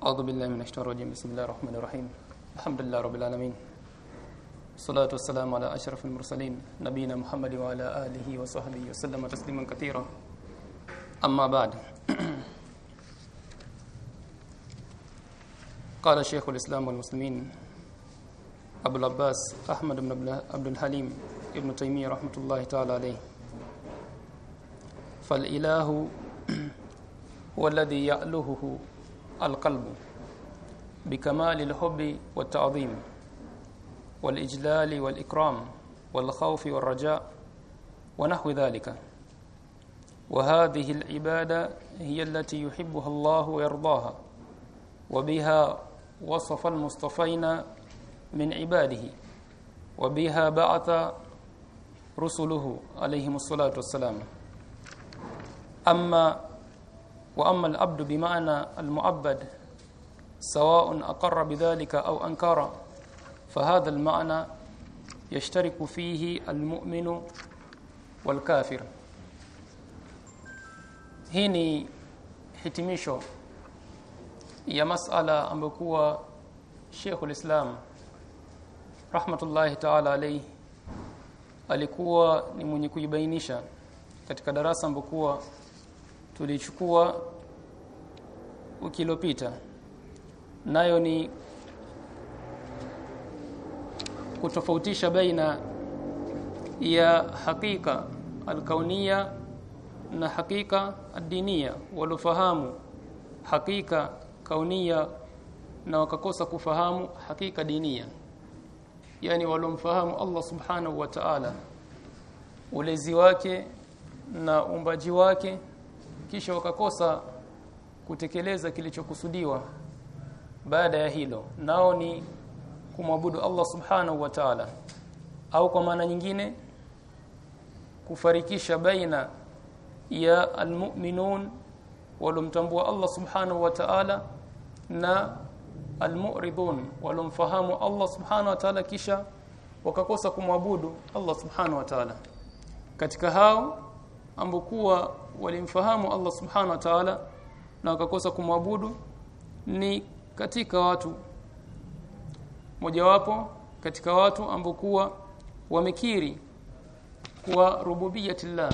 أعوذ بالله من الشيطان الرجيم. بسم الله الرحمن الرحيم. الحمد لله رب العالمين. الصلاة والسلام على أشرف المرسلين نبينا محمد وعلى آله وصحبه وسلم تسليما كثيرا. أما بعد. قال شيخ الإسلام والمسلمين أبو العباس أحمد بن عبد الحليم ابن تيمية رحمة الله تعالى عليه. فالإله هو الذي يألهه القلب بكمال الحب والتعظيم والإجلال والإكرام والخوف والرجاء ونحو ذلك. وهذه العبادة هي التي يحبها الله ويرضاها وبها وصف المصطفين من عباده وبها بعث رسله عليهم الصلاة والسلام. أما وأما الأبد بمعنى المؤبد سواء أقر بذلك أو أنكر فهذا المعنى يشترك فيه المؤمن والكافر. هني حتميشو يا مسألة أم شيخ الإسلام رحمة الله تعالى عليه ألكوا نمني كيبينيشا katika darasa ambokuwa tulichukua wiki iliyopita nayo ni kutofautisha baina ya hakika alkaunia na hakika adinia walofahamu hakika kaunia na wakakosa kufahamu hakika dinia. Yani walomfahamu Allah subhanahu wa ta'ala ulezi wake na umbaji wake kisha wakakosa kutekeleza kilichokusudiwa baada ya hilo. Nao ni kumwabudu Allah subhanahu wa ta'ala. Au kwa maana nyingine kufarikisha baina ya almu'minun walomtambua Allah subhanahu wa ta'ala na almu'ridun walomfahamu Allah subhanahu wa ta'ala kisha wakakosa kumwabudu Allah subhanahu wa ta'ala. Katika hao ambokuwa walimfahamu Allah subhanahu wa ta'ala na wakakosa kumwabudu ni katika watu. Mojawapo katika watu ambokuwa wamekiri kwa rububiyatillah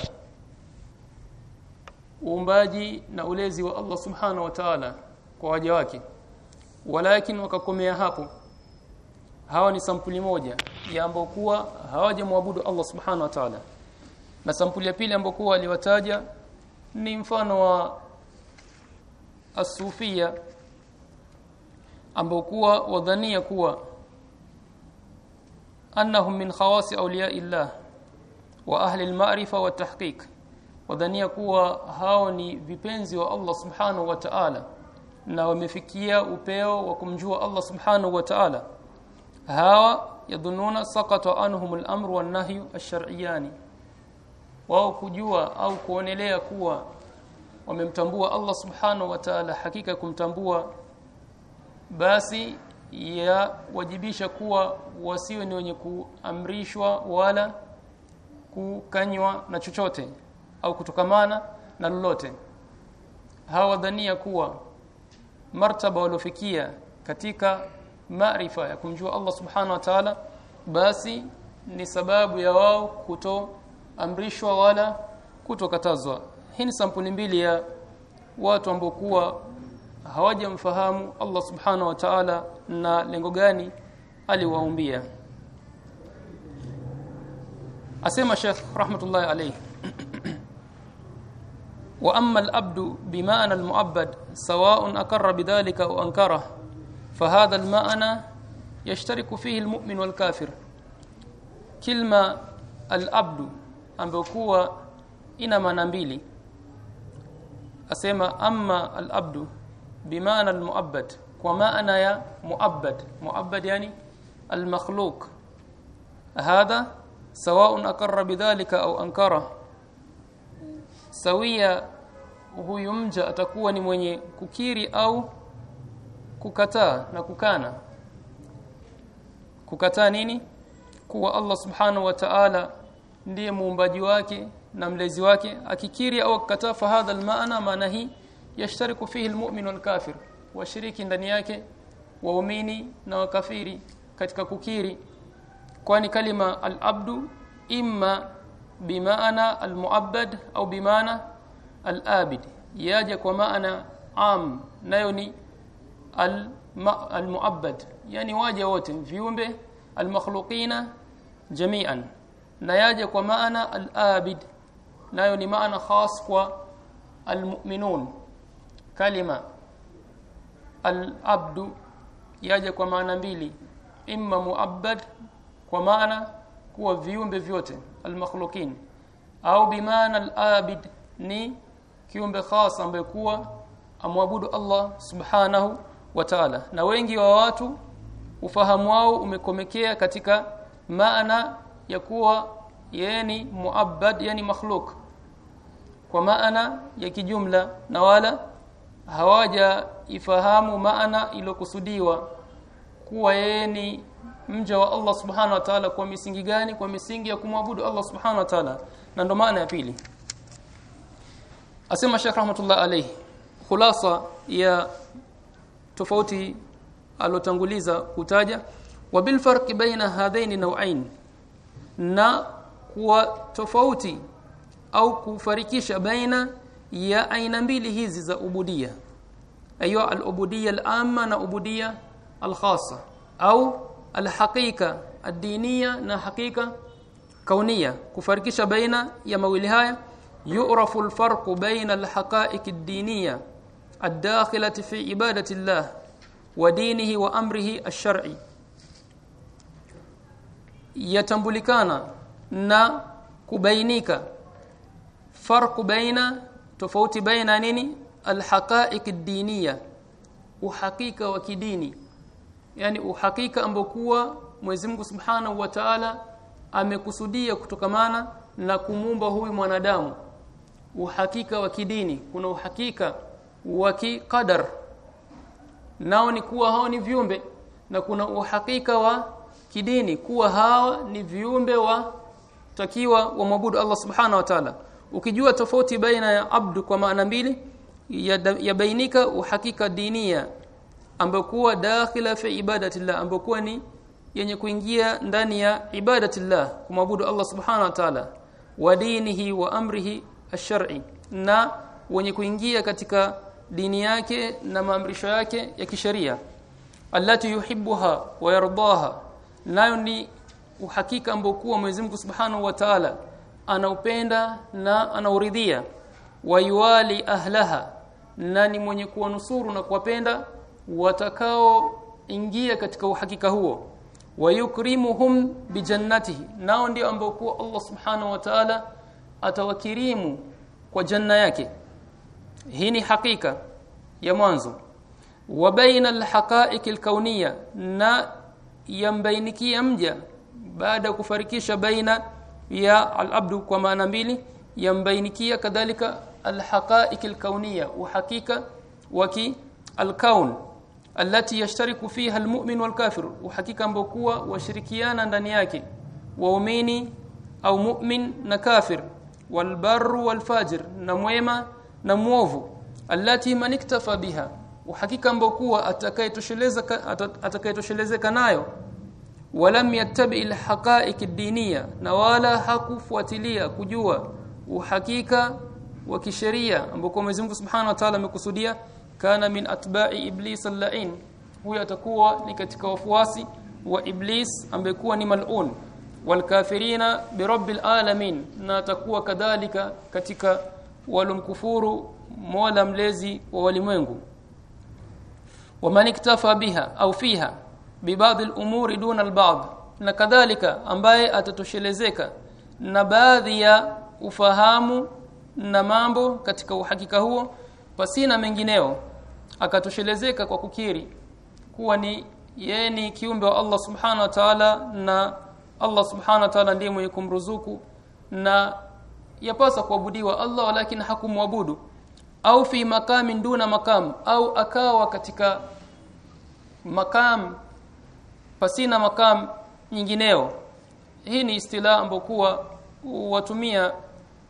uumbaji na ulezi wa Allah subhanahu wa ta'ala kwa waja wake. Walakin wakakomea hapo. Hawa ni sampuli moja ya ambokuwa hawajamwabudu Allah subhanahu wa ta'ala. Na sampuli ya pili ambokuwa aliwataja ni mfano wa asufia ambokuwa wadhania kuwa annahum min khawasi awliya illah wa ahli al-ma'rifa wa tahqiq wadhania kuwa hao ni vipenzi wa Allah subhanahu wa ta'ala na wamefikia upeo wa kumjua Allah subhanahu wa ta'ala. Hawa yadhununa saqata anhum al-amru wan-nahyu ash-shar'iyani wao kujua au kuonelea kuwa wamemtambua Allah subhanahu wa ta'ala hakika kumtambua basi ya wajibisha kuwa wasiwe ni wenye kuamrishwa wala kukanywa na chochote au kutokamana na lolote. Hawadhania kuwa martaba waliofikia katika maarifa ya kumjua Allah subhanahu wa ta'ala basi ni sababu ya wao kutoamrishwa wala kutokatazwa hii ni sampuli mbili ya watu ambao kuwa hawajamfahamu Allah subhanahu wa ta'ala na lengo gani aliwaumbia asema Sheikh rahmatullahi alayhi wa amma al-abdu bima'na al-mu'abbad sawa'un aqarra bidhalika aw ankara fahadha al-ma'na yashtariku fihi al-mu'min wal-kafir kilma al-abdu ambayo kuwa ina maana mbili asema amma al-abdu bimaana al-mu'abbad. Kwa maana ya mu'abbad mu'abbad yani al-makhluq. Hadha sawa'un aqarra bidhalika au ankara. Sawia huyu mja atakuwa ni mwenye kukiri au kukataa na kukana. Kukataa nini? Kuwa Allah subhanahu wa ta'ala ndiye muumbaji wake na mlezi wake akikiri au akataa fahadha almaana maana hii yashtariku fihi almu'min wal kafir washiriki ndani yake waumini na wakafiri katika kukiri kwani kalima al-abdu imma bimaana al-muabbad au bimaana al-abid kwa maana am nayo ni al-muabbad yani waja wote viumbe al-makhluqina jami'an na yaje kwa maana al-abid nayo ni maana khas kwa al-mu'minun. Kalima al-abdu yaje kwa maana mbili. Imma muabbad kwa maana kuwa viumbe vyote almakhluqin. Au bimaana al-abid ni kiumbe khas ambaye kuwa amwabudu Allah subhanahu wa ta'ala. Na wengi wa watu ufahamu wao umekomekea katika maana ya kuwa yeye ni muabbad yani makhluk. Kwa maana ya kijumla na wala hawaja ifahamu maana iliyokusudiwa kuwa yeye ni mja wa Allah subhanahu wa ta'ala kwa misingi gani? Kwa misingi ya kumwabudu Allah subhanahu wa ta'ala. Na ndo maana ya pili. Asema Sheikh rahmatullah alayhi khulasa ya tofauti alotanguliza kutaja wa bil farqi baina hadhaini naw'ain na kuwa tofauti au kufarikisha baina ya aina mbili hizi za ubudia ayo al-ubudiyya al-amma na ubudiyya al-khassa au al-haqiqa ad-diniyya na haqiqa kauniyya kufarikisha baina ya mawili haya yu'rafu al-farqu baina al-haqa'iq ad-diniyya ad-dakhilati fi ibadati Allah wa dinihi wa amrihi ash-shar'i yatambulikana na kubainika. Farqu baina tofauti baina nini? Alhaqa'iq ad-diniyya. Uhakika wa kidini. Yani uhakika ambokuwa Mwenyezi Mungu Subhanahu wa Ta'ala amekusudia kutokamana na kumumba huyu mwanadamu. Uhakika wa kidini. Kuna uhakika wa kiqadar. Nao ni kuwa hao ni viumbe na kuna uhakika wa kidini. Kuwa hawa ni viumbe wa takiwa wamwabudu Allah Subhanahu wa Ta'ala. Ukijua tofauti baina ya abdu kwa maana mbili yabainika ya uhakika dinia ambayo kuwa dakhila fi ibadatillah ambayo kuwa ni yenye kuingia ndani ya ibadatillah kumwabudu Allah subhanahu wa ta'ala. Wa dinihi wa amrihi ash-shar'i na wenye kuingia katika dini yake na maamrisho yake ya kisheria allati yuhibbuha wa yardaha nayo ni uhakika ambao kuwa Mwenyezi Mungu Subhanahu wa Ta'ala anaupenda na anauridhia. Wayuwali ahlaha na ni mwenye kuwanusuru na kuwapenda watakao ingia katika uhakika huo. Wayukrimuhum bijannatihi nao ndio ambao kuwa Allah subhanahu wa ta'ala atawakirimu kwa janna yake. Hii ni hakika ya mwanzo. Wa baina alhaqa'iq alkauniyya na yambainikia mja baada ya kufarikisha baina ya al-abdu kwa maana mbili yambainikia kadhalika alhaqa'iq alkauniyya uhakika waki alkaun allati yashtariku fiha almu'min walkafir uhakika ambao kuwa washirikiana ndani yake waumini au mu'min na kafir walbarru walfajir na mwema na muovu allati man iktafa biha uhakika ambao kuwa atakayetosheleza atakayetoshelezeka nayo walam yattabi alhaqa'iq ad-diniyya na wala hakufuatilia kujua uhakika wa kisheria ambako Mwenyezi Mungu Subhanahu wa Ta'ala amekusudia kana min atba'i iblis al-la'in huyo atakuwa ni katika wafuasi wa iblis ambaye kuwa ni mal'un walkafirina birabbil alamin na atakuwa kadhalika katika walomkufuru mola mlezi wa walimwengu. Waman iktafa biha au fiha bibadhi al-umuri duna al-ba'd na kadhalika ambaye atatoshelezeka na baadhi ya ufahamu na mambo katika uhakika huo pasina mengineo akatoshelezeka kwa kukiri kuwa ni yeye ni kiumbe wa Allah subhanahu wa ta'ala na Allah subhanahu wa ta'ala ndiye mwenye kumruzuku na yapasa kuabudiwa Allah lakini hakumwabudu au fi makamin duna makam au akawa katika makam pasina makam nyingineo. Hii ni istilah ambokuwa watumia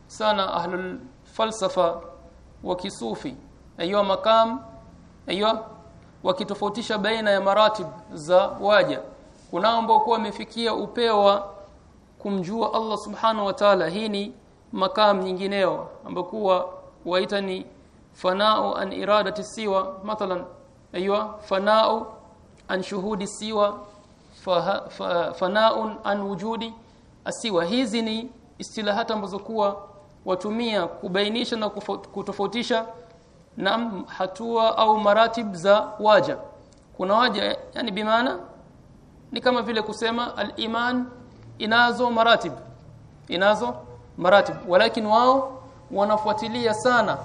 sana ahlul falsafa wa kisufi. Aiyo makam aiyo wakitofautisha baina ya maratib za waja. Kunao ambao kuwa wamefikia upeo wa kumjua Allah subhanahu wa ta'ala. Hii ni makam nyingineo ambokuwa waita ni fanau an iradati siwa. Mathalan ayo fana'u an shuhudi siwa fanaun an wujudi asiwa. Hizi ni istilahata ambazo kuwa watumia kubainisha na kutofautisha na hatua au maratib za waja. Kuna waja yani bimaana ni kama vile kusema al-iman inazo maratib. Inazo maratib. Walakin wao wanafuatilia sana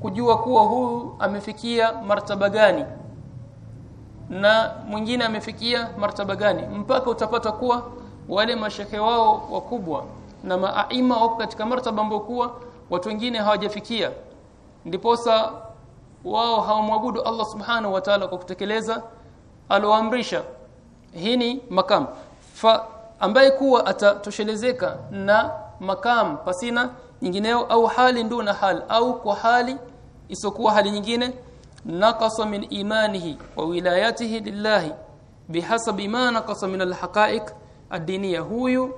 kujua kuwa huyu amefikia martaba gani na mwingine amefikia martaba gani? Mpaka utapata kuwa wale mashehe wao wakubwa na maaima wako katika martaba ambayo kuwa watu wengine hawajafikia. Ndiposa wao hawamwabudu Allah subhanahu wa ta'ala kwa kutekeleza aloamrisha hii ni makam. Fa ambaye kuwa atatoshelezeka na makam pasina nyingineo au hali ndu na hal au kwa hali isokuwa hali nyingine naqasa min imanihi wa wilayatihi lillahi bihasabi ma naqasa min alhaqa'iq ad-diniyya huyu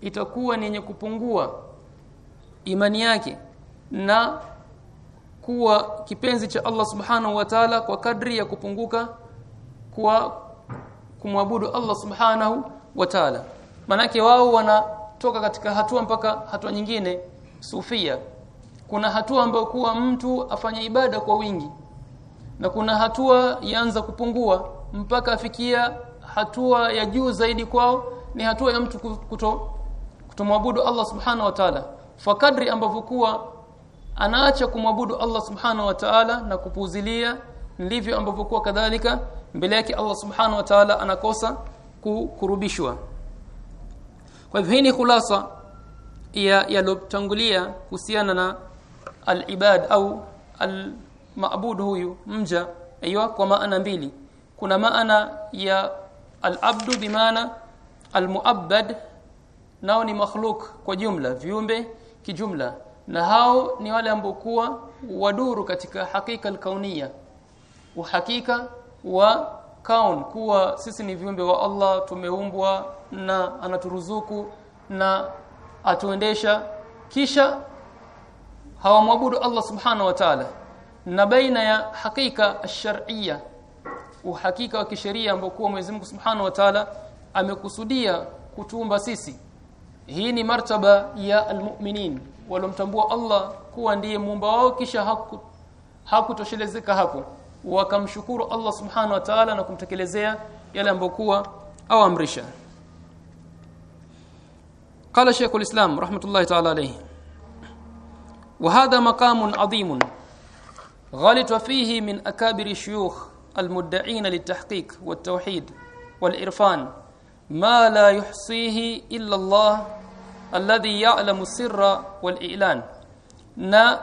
itakuwa ni yenye kupungua imani yake na kuwa kipenzi cha Allah subhanahu wa ta'ala kwa kadri ya kupunguka kwa kumwabudu Allah subhanahu wa ta'ala. Manake wao wanatoka katika hatua mpaka hatua nyingine sufia. Kuna hatua ambayo kuwa mtu afanya ibada kwa wingi na kuna hatua yaanza kupungua mpaka afikia hatua ya juu zaidi kwao ni hatua ya mtu kuto kutomwabudu Allah subhanahu wa ta'ala. Fakadri ambavyo kuwa anaacha kumwabudu Allah subhanahu wa ta'ala na kupuzilia ndivyo ambavyo kuwa kadhalika mbele yake Allah subhanahu wa ta'ala anakosa kukurubishwa kwa hivyo hii ni khulasa ya yalotangulia kuhusiana na al-ibad au al-ma'bud huyu mja aiyo kwa maana mbili. Kuna maana ya al-abdu bimaana al-mu'abbad nao ni makhluk kwa jumla viumbe kijumla. Na hao ni wale ambao kuwa waduru katika hakika al-kauniyya uhakika wa kaun kuwa sisi ni viumbe wa Allah tumeumbwa na anaturuzuku na atuendesha. Kisha hawamwabudu Allah subhana wa ta'ala na baina ya hakika ash-shar'iyya uhakika wa kisheria ambao kwa Mwenyezi Mungu subhanahu wa ta'ala amekusudia kutuumba sisi hii ni martaba ya almu'minin walomtambua Allah kuwa ndiye muumba wao kisha haku hakutoshelezeka hapo wakamshukuru Allah subhanahu wa ta'ala na kumtekelezea yale ambayo kuwa au amrisha قال شيخ الإسلام رحمة الله تعالى عليه وهذا مقام عظيم غلط فيه من أكابر الشيوخ المدعين للتحقيق والتوحيد والإرفان ما لا يحصيه إلا الله الذي يعلم السر والإعلان na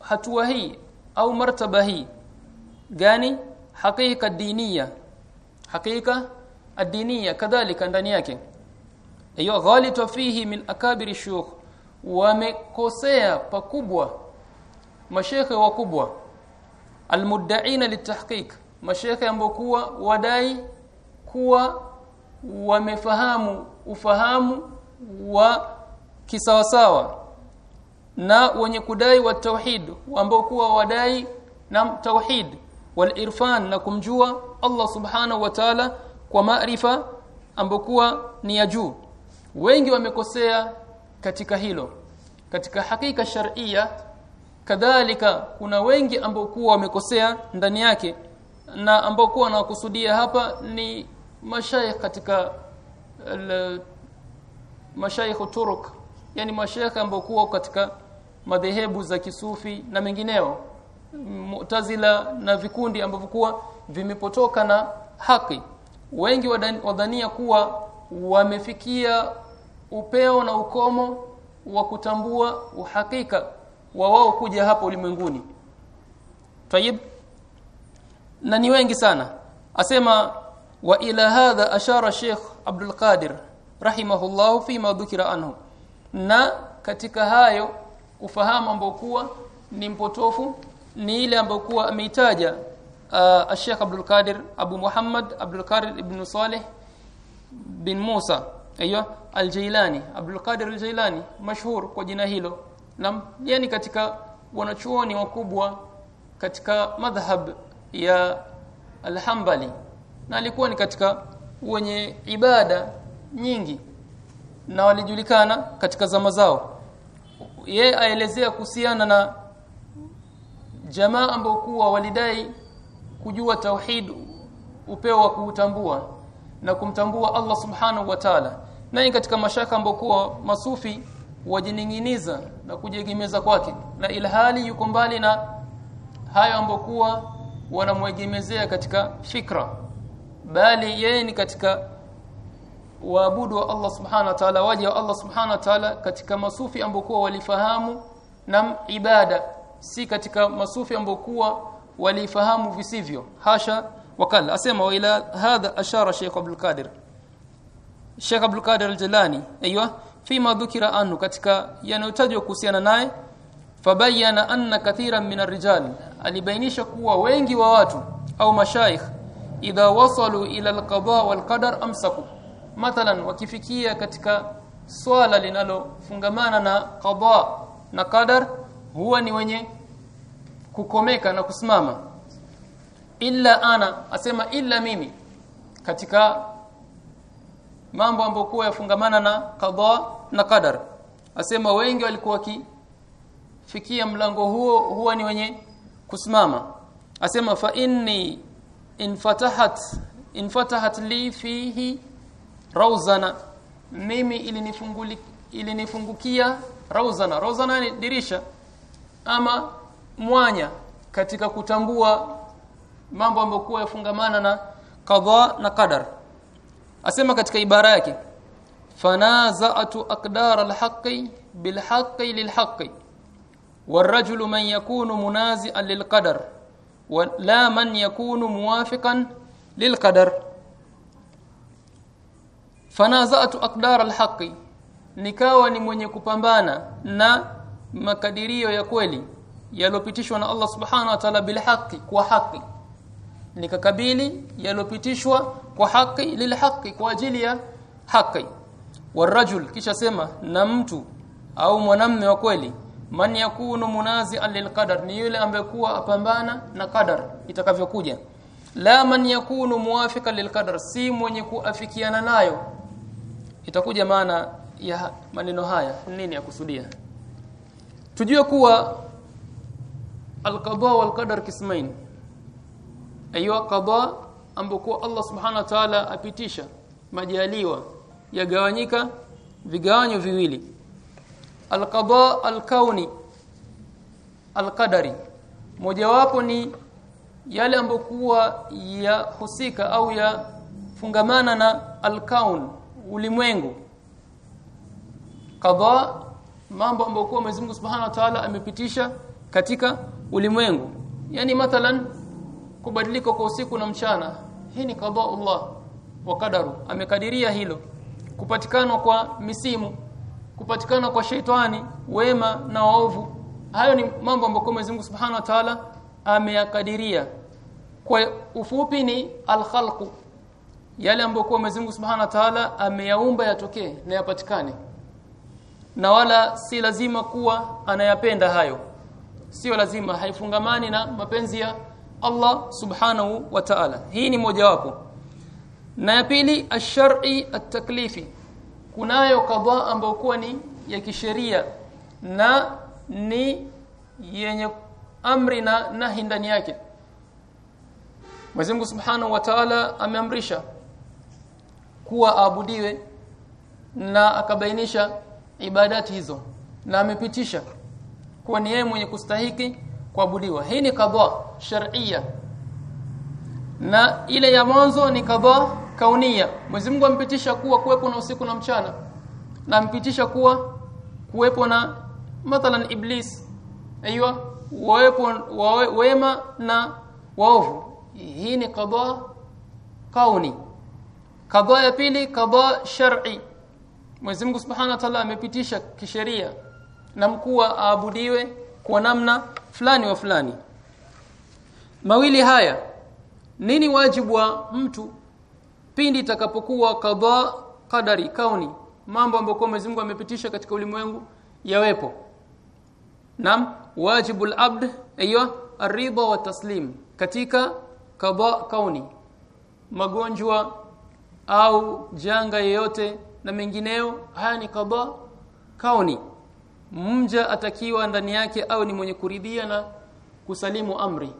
hatua hii au martaba hii gani hakika diniya hakika adiniya kadhalika ndani yake hiyo ghalita fihi min akabiri shuyukh wamekosea pakubwa mashekhe wakubwa. Almuddaina litahqiq. Mashekhe ambao kuwa wadai kuwa wamefahamu ufahamu wa kisawasawa na wenye kudai wa tauhid ambao kuwa wadai na tauhid wal irfan na kumjua Allah subhanahu wa ta'ala kwa maarifa ambao kuwa ni ya juu. Wengi wamekosea katika hilo katika hakika sharia kadhalika kuna wengi ambao kuwa wamekosea ndani yake na ambao kuwa wanakusudia hapa ni mashaikh katika mashaikh turuk yani mashaikh ambao kuwa katika madhehebu za kisufi na mengineo mu'tazila na vikundi ambavyo kuwa vimepotoka na haki. Wengi wadhania kuwa wamefikia upeo na ukomo wa kutambua uhakika wa wao kuja hapa ulimwenguni. Tayib. Na ni wengi sana. Asema wa ila hadha ashara Sheikh Abdul Qadir rahimahullahu fi ma dhukira anhu. Na katika hayo ufahamu ambao kuwa ni mpotofu ni ile ambayo kuwa ameitaja uh, Sheikh Abdul Qadir Abu Muhammad Abdul Qadir ibn Saleh bin Musa. Aiyo Al-Jailani Abdul Qadir Al-Jailani mashhur kwa jina hilo na yani katika wanachuoni wakubwa katika madhhab ya Al-Hanbali na alikuwa ni katika wenye ibada nyingi na walijulikana katika zama zao. Ye aelezea kuhusiana na jamaa ambao kuwa walidai kujua tauhid upeo wa kuutambua na kumtambua Allah subhanahu wa ta'ala. Na katika mashaka ambao kuwa masufi wajininginiza na kujiegemeza kwake. Na ilhali yuko mbali na hayo ambokuwa wanamwegemezea katika fikra. Bali yeye ni katika waabudu wa Allah subhanahu wa ta'ala waja wa Allah subhanahu wa ta'ala katika masufi ambokuwa walifahamu na ibada. Si katika masufi ambokuwa walifahamu visivyo. Hasha wakala. Asema wa ila hadha ashara Sheikh Abdul Qadir. Sheikh Abdul Qadir al-Jilani aiywa fima dhukira anhu katika yanayotajwa kuhusiana naye fabayana anna kathiran min ar-rijal alibainisha kuwa wengi wa watu au mashaikh idha wasalu ila al-qada wal-qadar amsaku. Mathalan wakifikia katika swala linalofungamana na qada na qadar huwa ni wenye kukomeka na kusimama. Illa ana asema illa mimi katika mambo ambayo kwa yafungamana na qada na qadar. Asema wengi walikuwa wakifikia mlango huo huwa ni wenye kusimama. Asema fa inni infatahat infatahat li fihi rawzana mimi ilinifungukia rawzana rawzana ni dirisha ama mwanya katika kutambua mambo ambayo yafungamana na qada na qadar asema katika ibara yake fanaza'atu aqdar alhaqqi bilhaqqi lilhaqqi والرجل من يكون منازعا للقدر ولا من يكون موافقا للقدر fanaza'tu aqdar alhaqi nikawa ni mwenye kupambana na makadirio ya kweli yalopitishwa na Allah subhanahu wa ta'ala bilhaqi kwa haki nikakabili yalopitishwa kwa haki lilhaqi kwa ajili ya haki. Warajul kisha sema na mtu au mwanamme wa kweli man yakunu munazi'an lilqadar ni yule ambaye kuwa apambana na qadar itakavyokuja. La man yakunu muwafika lilqadar si mwenye kuafikiana nayo. Itakuja maana ya maneno haya nini ya kusudia? Tujue kuwa alqada wal qadar aywa qada ambapo Allah subhanahu wa ta'ala apitisha. Majaliwa yagawanyika vigawanyo viwili. Alqada alkauni alqadari. Mojawapo ni yale ambokuwa yahusika au yafungamana na alkaun ulimwengu. Qada mambo ambokuwa Mwenyezi Mungu Subhanahu wa Ta'ala amepitisha katika ulimwengu. Yani mathalan kubadilika kwa usiku na mchana. Hii ni qada Allah wa qadaru. Amekadiria hilo. Kupatikana kwa misimu kupatikana kwa sheitani wema na waovu. Hayo ni mambo ambayo Mwenyezi Mungu Subhanahu wa Ta'ala ameyakadiria. Kwa ufupi ni al-khalqu. Yale ambayo kwa Mwenyezi Mungu Subhanahu wa Ta'ala ameyaumba yatokee na yapatikane. Na wala si lazima kuwa anayapenda hayo. Sio lazima haifungamani na mapenzi ya Allah Subhanahu wa Ta'ala. Hii ni mojawapo. Na ya pili ash-shar'i at-taklifi. Kunayo kadhaa ambayo kuwa ni ya kisheria na ni yenye amri na nahi ndani yake. Mwenyezi Subhanahu wa Ta'ala ameamrisha kuwa aabudiwe na akabainisha ibadati hizo na amepitisha kuwa ni yeye mwenye kustahiki kuabudiwa. Hii ni kadha shar'ia na ile ya mwanzo ni kadha kaunia Mwenyezi Mungu ampitisha kuwa kuwepo na usiku na mchana. Na ampitisha kuwa kuwepo na mathalan iblis. Aiywa wawepo wawe, wema na waovu. Hii ni kadha kauni. Kadha ya pili kadha shar'i. Mwenyezi Mungu Subhanahu wa Ta'ala amepitisha kisheria. Na mkuu aabudiwe kwa namna fulani wa fulani mawili haya. Nini wajibu wa mtu pindi itakapokuwa kadha qadari kauni mambo ambayo Mwenyezi Mungu amepitisha katika ulimwengu yawepo? Nam wajibul abd aiyo aridha wa taslim katika kadha kauni. Magonjwa au janga yoyote na mengineo haya ni kadha kauni. Mja atakiwa ndani yake au ni mwenye kuridhia na kusalimu amri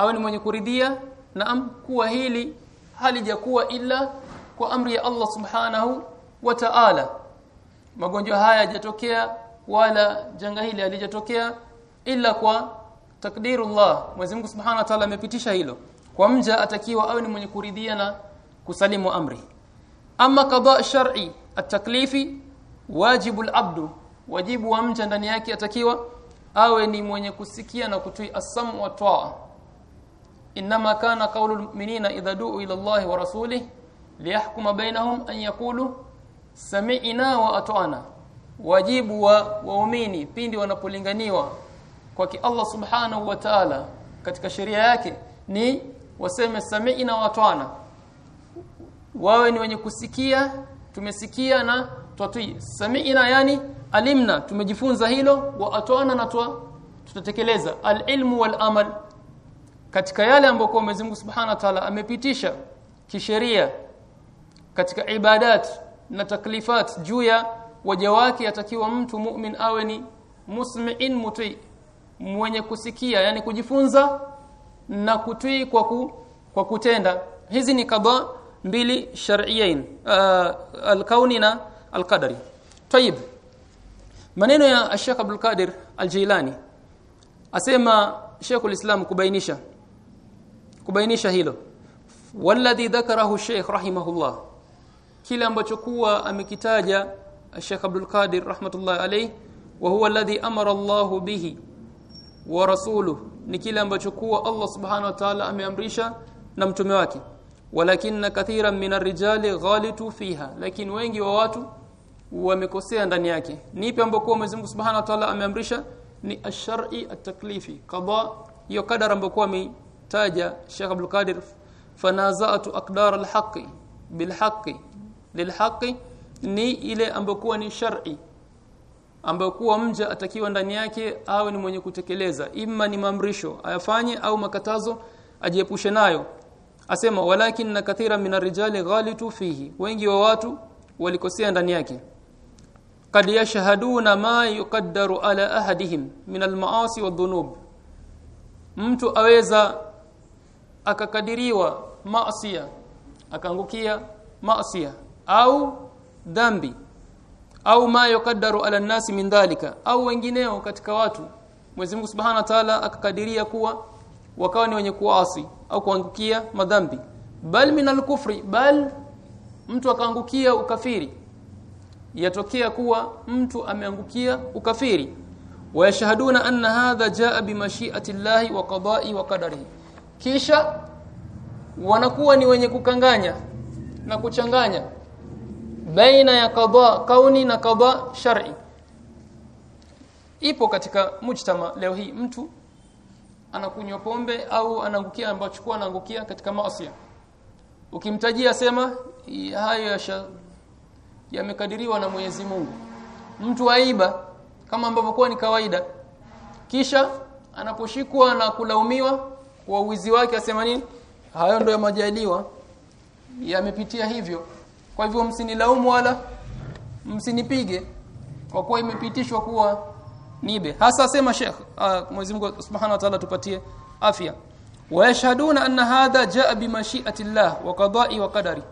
au ni mwenye kuridhia naam kuwa hili halijakuwa ila kwa amri ya Allah subhanahu wa ta'ala. Magonjwa haya yajatokea wala janga hili halijatokea ila kwa takdirullah. Mwenyezi Mungu Subhanahu wa Ta'ala amepitisha hilo. Kwa mja atakiwa awe ni mwenye kuridhia na kusalimu amri. Ama qada shar'i at-taklifi wajibu al-abdu wajibu wa mja ndani yake atakiwa awe ni mwenye kusikia na kutii as-sam wa ta'a kana qawlu al-mu'minina idha du'u ila Allah wa rasulih liyahkuma bainahum an yaqulu sami'na wa ata'na wajibu wa waumini pindi wanapolinganiwa kwa ki Allah subhanahu wa ta'ala katika sheria yake ni waseme sami'na wa ata'na wawe ni wenye kusikia tumesikia na twatii sami'na yani alimna tumejifunza hilo wa ata'na na tutatekeleza alilmu wal amal katika yale ambayo Mwenyezi Mungu Subhanahu wa Ta'ala amepitisha kisheria katika ibadat na taklifat juu ya waja wake atakiwa mtu mu'min awe ni musmi'in muti mwenye kusikia yani kujifunza na kutii kwa ku, kwa kutenda. Hizi ni kadha mbili shar'iyain uh, al-kauni na al-qadari. Tayib maneno ya Sheikh Abdul Qadir Al-Jilani asema Sheikh al-Islam kubainisha kubainisha hilo. Walladhi dhakarahu Sheikh rahimahullah. Kile ambacho kuwa amekitaja Sheikh Abdul Qadir rahmatullah alayhi wa huwa alladhi amara Allahu bihi wa rasuluhu ni kile ambacho kuwa Allah subhanahu wa ta'ala ameamrisha na mtume wake. Walakinna kathiran min ar-rijali ghalitu fiha. Lakini wengi wa watu wamekosea ndani yake. Nipi ambapo Mwenyezi Mungu Subhanahu wa Ta'ala ameamrisha? Ni ash-shar'i at-taklifi. Qada hiyo kadara ambayo ametaja Sheikh Abdul Qadir fanaza'atu aqdar al-haqqi bil-haqqi. Ni ile ambayo ni shar'i ambayo kuwa mja atakiwa ndani yake awe ni mwenye kutekeleza. Imma ni maamrisho ayafanye au makatazo ajiepushe nayo. Asema walakin na kathira min rijali ghalitu fihi. Wengi wa watu walikosea ndani yake. Kad yashhaduna ma yuqaddaru ala ahadihim min almaasi wadhunub mtu aweza akakadiriwa maasiya akaangukia maasiya au dhambi au ma yukaddaru ala nasi min dhalika au wengineo katika watu. Mwenyezi Mungu Subhanahu wa Ta'ala akakadiria kuwa wakawa ni wenye kuasi au kuangukia madhambi. Bal min al-kufri bal mtu akaangukia ukafiri. Yatokea kuwa mtu ameangukia ukafiri. Wayashhaduna anna hadha jaa bimashiati llahi wa qada'i wa qadarihi kisha wanakuwa ni wenye kukanganya na kuchanganya baina ya qada kauni na qada shar'i. Ipo katika mujtama leo hii. Mtu anakunywa pombe au anaangukia ambacho kwa anaangukia katika maasi. Ukimtajia sema hayo yamekadiriwa na Mwenyezi Mungu. Mtu aiba kama ambavyo kwa ni kawaida. Kisha anaposhikwa na kulaumiwa kwa uwizi wake asema nini? Hayo ndio yamejaliwa yamepitia hivyo. Kwa hivyo msinilaumu wala msinipige kwa kuwa imepitishwa kuwa nibe. Hasa sema Sheikh uh, Mwenyezi Mungu Subhanahu wa Ta'ala tupatie afya. Wayashhaduna anna hadha jaa bi mashi'ati llah wa qada'i wa qadari.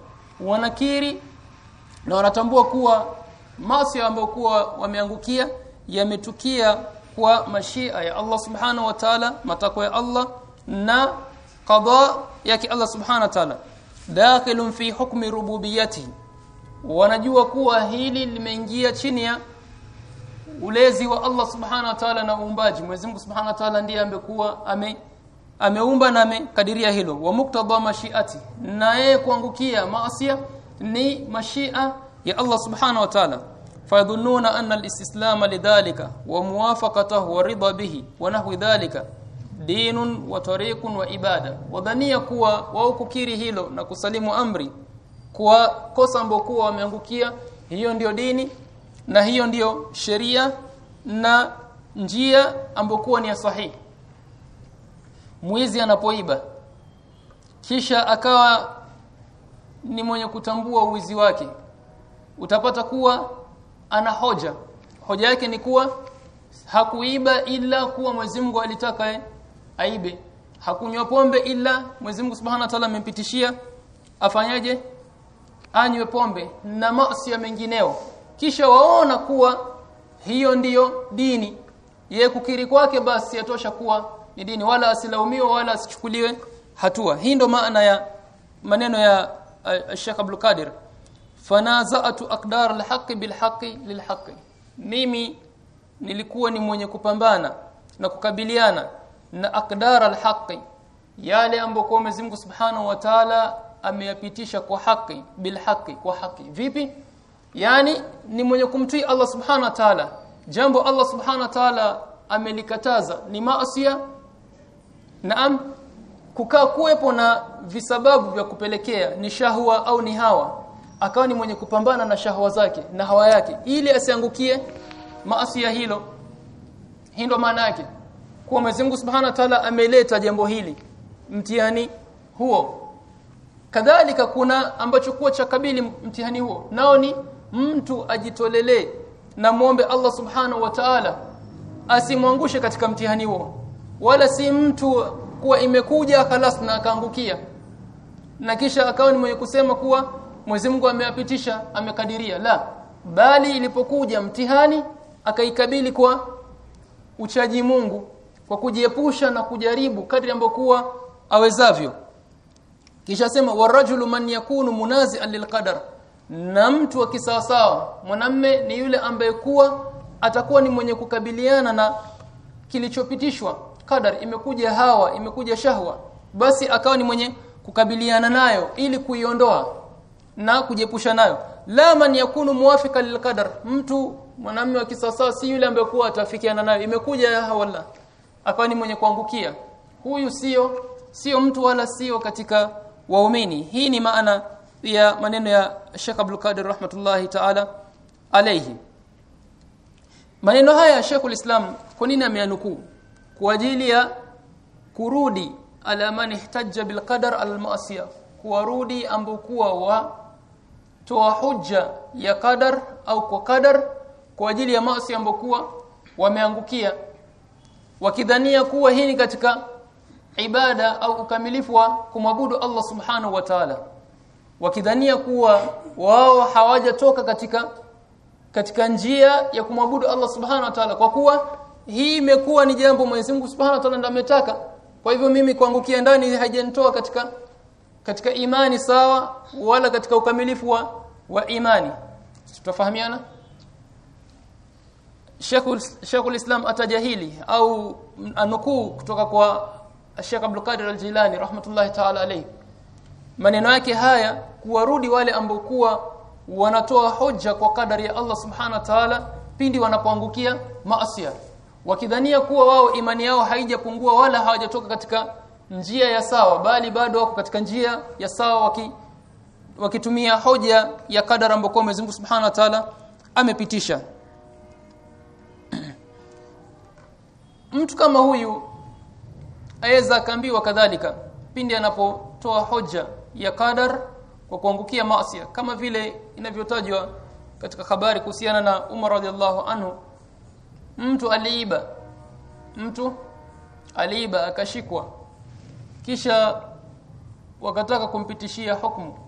Wanakiri na wanatambua kuwa maasi ambayo kuwa wameangukia yametukia kwa mashia ya Allah Subhanahu wa Ta'ala matakwa ya Allah na qada yake Allah Subhanahu wa Ta'ala. Dakhilun fi hukmi rububiyyati. Wanajua kuwa hili limeingia chini ya ulezi wa Allah Subhanahu wa Ta'ala na uumbaji. Mwenyezi Mungu Subhanahu wa Ta'ala ndiye ambekuwa ame ameumba na amekadiria hilo. Wa muktadha mashiati. Na yeye kuangukia maasiya ni mashia ya Allah Subhanahu wa Ta'ala. Fayadhunnuna anna al-istislama lidhalika wa muwafaqatahu wa ridha bihi wa nahwi dhalika dinun wa tariqun wa ibada. Wadhania kuwa wao kukiri hilo na kusalimu amri kwa kosa ambokuwa wameangukia hiyo ndiyo dini na hiyo ndiyo sheria na njia ambokuwa ni ya sahihi mwizi anapoiba kisha akawa ni mwenye kutambua uwizi wake utapata kuwa ana hoja. Hoja yake ni kuwa hakuiba ila kuwa Mwenyezi Mungu alitaka eh, aibe. Hakunywa pombe ila Mwenyezi Mungu Subhanahu wa Ta'ala amempitishia. Afanyaje? Anywe pombe na maasi mengineo. Kisha waona kuwa hiyo ndiyo dini. Ye kukiri kwake basi yatosha kuwa ni dini. Wala asilaumiwe wala asichukuliwe hatua. Hii ndo maana ya maneno ya uh, Sheikh Abdul Qadir. Fanaza'atu aqdar al-haqqi bil-haqqi lil-haqqi. Mimi nilikuwa ni mwenye kupambana na kukabiliana na aqdar al-haqqi yale ambayo kwa Mwenyezi Mungu Subhanahu wa Ta'ala ameyapitisha kwa haki bil haki kwa haki vipi? Yani ni mwenye kumtii Allah Subhanahu wa Ta'ala. Jambo Allah Subhanahu wa Ta'ala amelikataza ni maasiya. Naam kukaa kuwepo na visababu vya kupelekea ni shahwa au ni hawa. Akawa ni mwenye kupambana na shahwa zake na hawa yake ili asiangukie maasi ya hilo. Hii ndo maana yake kwa Mwenyezi Mungu Subhanahu wa Ta'ala ameleta jambo hili mtihani huo. Kadhalika kuna ambacho kuwa cha kabili mtihani huo nao ni mtu ajitolelee na muombe Allah Subhanahu wa Ta'ala asimwangushe katika mtihani huo wala si mtu kuwa imekuja khalas na akaangukia na kisha akawa ni mwenye kusema kuwa Mwenyezi Mungu ameyapitisha amekadiria. La bali ilipokuja mtihani akaikabili kwa uchaji Mungu kwa kujiepusha na kujaribu kadri ambokuwa awezavyo. Kisha sema warajulu man yakunu munazi'an lilqadar na mtu wa kisawasawa mwanamme ni yule ambaye kuwa atakuwa ni mwenye kukabiliana na kilichopitishwa. Kadar imekuja hawa imekuja shahwa. Basi akawa ni mwenye kukabiliana nayo ili kuiondoa na kujiepusha nayo. La man yakunu muwafika lilqadar mtu mwanamume wa kisasa si yule ambaye kuwa atafikiana nayo. Imekuja ya hawala akawa ni mwenye kuangukia. Huyu sio sio mtu wala sio katika waumini. Hii ni maana ya maneno ya Sheikh Abdul Qadir rahmatullahi ta'ala alayhi. Maneno haya ya Sheikh Islam kwa nini ameanuku kwa ajili ya kurudi ala man ihtajja bil qadar al ma'siyah kuwarudi ambokuwa wa toa hujja ya qadar au kwa qadar. Kwa ajili ya maasi ambokuwa wameangukia wakidhania kuwa hii ni katika ibada au ukamilifu wa kumwabudu Allah subhanahu wa ta'ala. Wakidhania kuwa wao hawajatoka katika katika njia ya kumwabudu Allah subhanahu wa ta'ala. Kwa kuwa hii imekuwa ni jambo Mwenyezi Mungu Subhanahu wa Ta'ala ndiye ametaka. Kwa hivyo mimi kuangukia ndani haijanitoa katika katika imani sawa wala katika ukamilifu wa, wa imani. Tutafahamiana Sheikhul Islam atajahili au anukuu kutoka kwa Sheikh Abdul Qadir Al-Jilani rahmatullahi ta'ala alayhi. Maneno yake haya kuwarudi wale ambao kuwa wanatoa hoja kwa kadari ya Allah subhanahu wa ta'ala pindi wanapoangukia maasiya. Wakidhania kuwa wao imani yao haijapungua wala hawajatoka katika njia ya sawa bali bado wako katika njia ya sawa waki, wakitumia hoja ya kadara ambayo Mwenyezi Mungu Subhanahu wa Ta'ala amepitisha mtu kama huyu aweza akaambiwa kadhalika pindi anapotoa hoja ya kadar kwa kuangukia maasi kama vile inavyotajwa katika habari kuhusiana na Umar radhiallahu anhu. Mtu aliiba mtu aliiba akashikwa kisha wakataka kumpitishia hukumu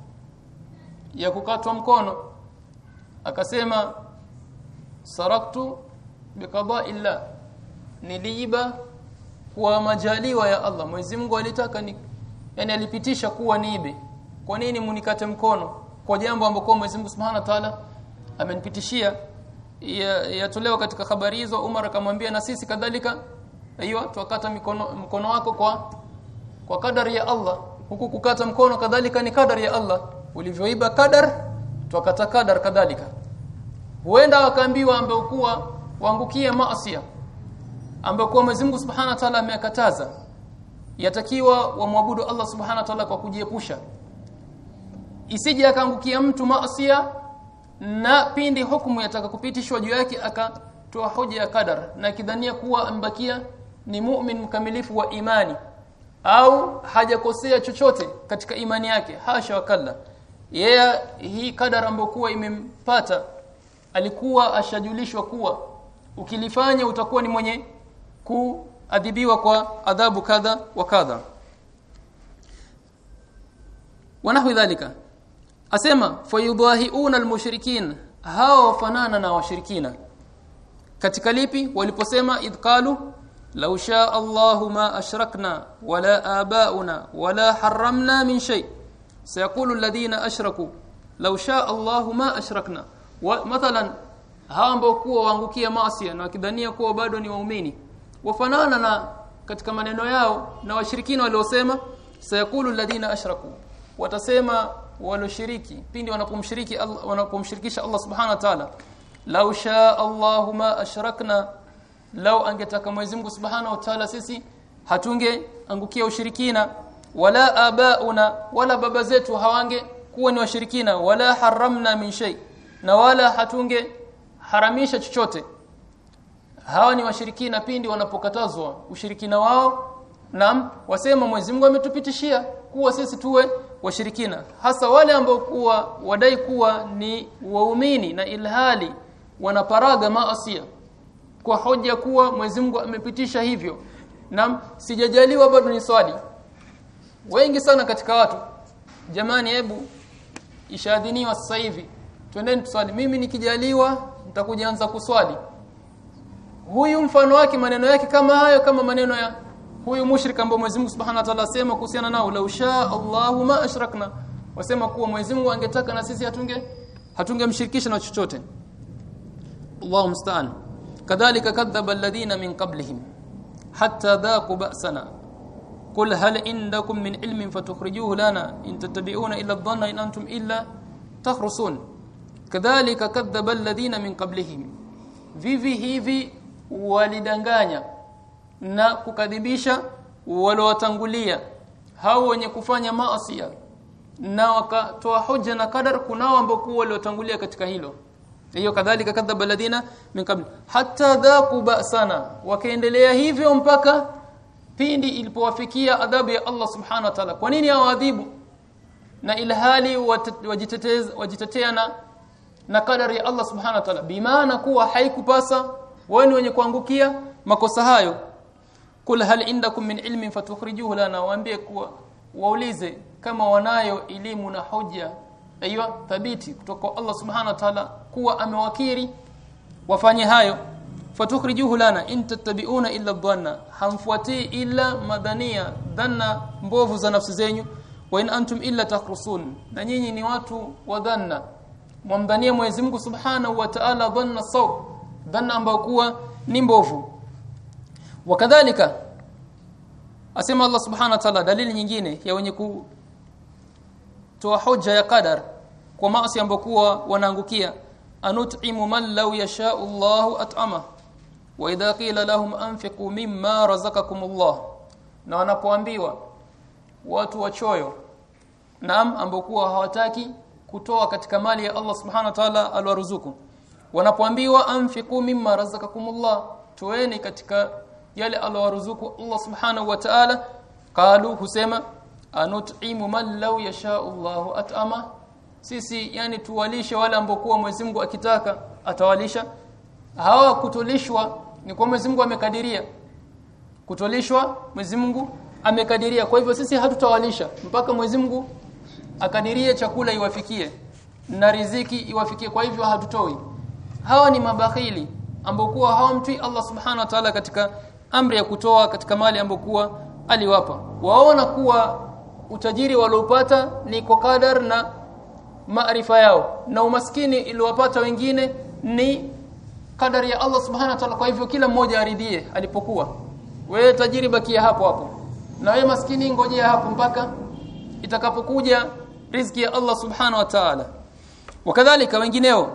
ya kukatwa mkono. Akasema saraktu biqada'illah niliiba kwa majaliwa ya Allah. Mwenyezi Mungu alitaka ni yani alipitisha kuwa niibe. Kwa nini munikate mkono? Kwa jambo ambalo Mwenyezi Mungu Subhanahu wa Ta'ala amenipitishia yatolewa ya katika habari hizo. Umar akamwambia na sisi kadhalika. Aiyo tukata mikono mkono wako kwa kwa kadari ya Allah. Huku kukata mkono kadhalika ni kadari ya Allah. Ulivyoiba kadar tukata kadar kadhalika. Huenda wakaambiwa ambao kuwa waangukie maasi ambao kwa Mwenyezi Mungu Subhanahu wa Ta'ala amekataza yatakiwa wamwabudu Allah subhanahu wa ta'ala kwa kujiepusha. Isije akaangukia mtu maasia na pindi hukumu yataka kupitishwa juu yake akatoa hoja ya kadar na kidhania kuwa ambakia ni mu'min mkamilifu wa imani au hajakosea chochote katika imani yake hasha wakalla yeye hii kadar ambokuwa imempata alikuwa ashajulishwa kuwa ukilifanya utakuwa ni mwenye kuadhibiwa kwa adhabu kadha wa kadha. Wanahu dhalika asema fayudahiuna almushrikin hao fanana na washirikina. Katika lipi? Waliposema idqalu law shaa Allahu ma ashrakna wala abauna wala harramna min shay. Sayaqulu alladhina ashraku law shaa Allahu ma ashrakna. Mathalan hao ambao kuwa waangukia maasi na wakidhania kuwa bado ni waumini wafanana na katika maneno yao na washirikina waliosema sayakulu alladhina ashraku. Watasema waloshiriki pindi wanapomshiriki Allah wanapomshirikisha Allah subhanahu wa ta'ala law shaa Allahu ma ashrakna law angetaka Mwenyezi Mungu subhanahu wa ta'ala sisi hatunge angukia ushirikina. Wala abauna wala baba zetu hawange kuwa ni washirikina. Wala haramna min shay na wala hatunge haramisha chochote hawa ni washirikina pindi wanapokatazwa ushirikina wao. Nam wasema Mwenyezi Mungu ametupitishia kuwa sisi tuwe washirikina hasa wale ambao kuwa wadai kuwa ni waumini na ilhali wanaparaga maasia kwa hoja kuwa Mwenyezi Mungu amepitisha hivyo. Nam sijajaliwa bado ni swali. Wengi sana katika watu jamani hebu ishadhiniwa sasa hivi twendeni tuswali. Mimi nikijaliwa nitakujaanza kuswali huyu mfano wake maneno yake kama hayo kama maneno ya huyu mushrik ambao Mwenyezi Mungu Subhanahu wa Ta'ala asema kuhusiana nao la usha Allahu ma ashrakna. Wasema kuwa Mwenyezi Mungu angetaka na sisi hatunge hatungemshirikisha na chochote. Allahu musta'an. Kadhalika kadhaba alladhina min qablihim hatta dhaqu ba'sana. Qul hal indakum min ilmin fatukhrijuhu lana in tattabi'una illa adh-dhanna in antum illa takhrusun. Kadhalika kadhaba alladhina min qablihim. Vivi hivi walidanganya na kukadhibisha waliowatangulia. Hao wenye kufanya maasi na wakatoa hoja na kadar kunao ambao waliotangulia katika hilo. Hiyo kadhalika kadhaba ladina min qabl. Hatta dhaqu ba'sana wakaendelea hivyo mpaka pindi ilipowafikia adhabu ya Allah subhanahu wa ta'ala. Kwa nini hawaadhibu? Na ilhali wajitetea na na kadari ya Allah subhanahu wa ta'ala. Bimaana kuwa haikupasa wao ni wenye kuangukia makosa hayo. Kul hal indakum min ilmin fatukhrijuhu lana waambie kuwa waulize kama wanayo elimu na hoja aiywa thabiti kutoka Allah subhanahu wa ta'ala kuwa amewakiri wafanye hayo. Fatukhrijuhu lana in tattabi'una illa dhanna hamfuati illa madania dhanna mbovu za nafsi zenyu. Wa in antum illa takhrusun na nyinyi ni watu wa dhanna. Mwamdhania Mwenyezi Mungu Subhanahu wa Ta'ala dhanna saw dhanna ambayo kuwa ni mbovu. Wakadhalika asema Allah Subhanahu wa Ta'ala dalili nyingine ya wenye kutoa hoja ya qadar kwa maasi ambayo kuwa wanaangukia. Anut'imu man law yasha Allahu at'ama wa idha qila lahum anfiqu mimma razaqakum Allah na wanapoambiwa watu wachoyo naam ambao kuwa hawataki kutoa katika mali ya Allah subhanahu wa ta'ala alwaruzuku wanapoambiwa anfiqu mimma razaqakumullah tueni katika yale alowaruzuku Allah subhanahu wa ta'ala. Qalu husema anut'imu man law yasha Allah at'ama. Sisi yani tuwalishe wale ambao kuwa Mwenyezi Mungu akitaka atawalisha. Hawa kutulishwa ni kwa Mwenyezi Mungu amekadiria. Kutolishwa Mwenyezi Mungu amekadiria. Kwa hivyo sisi hatutawalisha mpaka Mwenyezi Mungu akadirie chakula iwafikie na riziki iwafikie. Kwa hivyo hatutoi hawa ni mabakhili ambao kuwa hawamtii Allah subhanahu wa ta'ala katika amri ya kutoa katika mali ambayo kuwa aliwapa. Waona kuwa utajiri waliopata ni kwa kadar na maarifa yao na umaskini iliwapata wengine ni kadari ya Allah subhanahu wa ta'ala. Kwa hivyo kila mmoja aridhie alipokuwa. Wewe tajiri bakia hapo hapo na wewe maskini ngojea hapo mpaka itakapokuja riziki ya Allah subhanahu wa ta'ala. Wakadhalika wengineo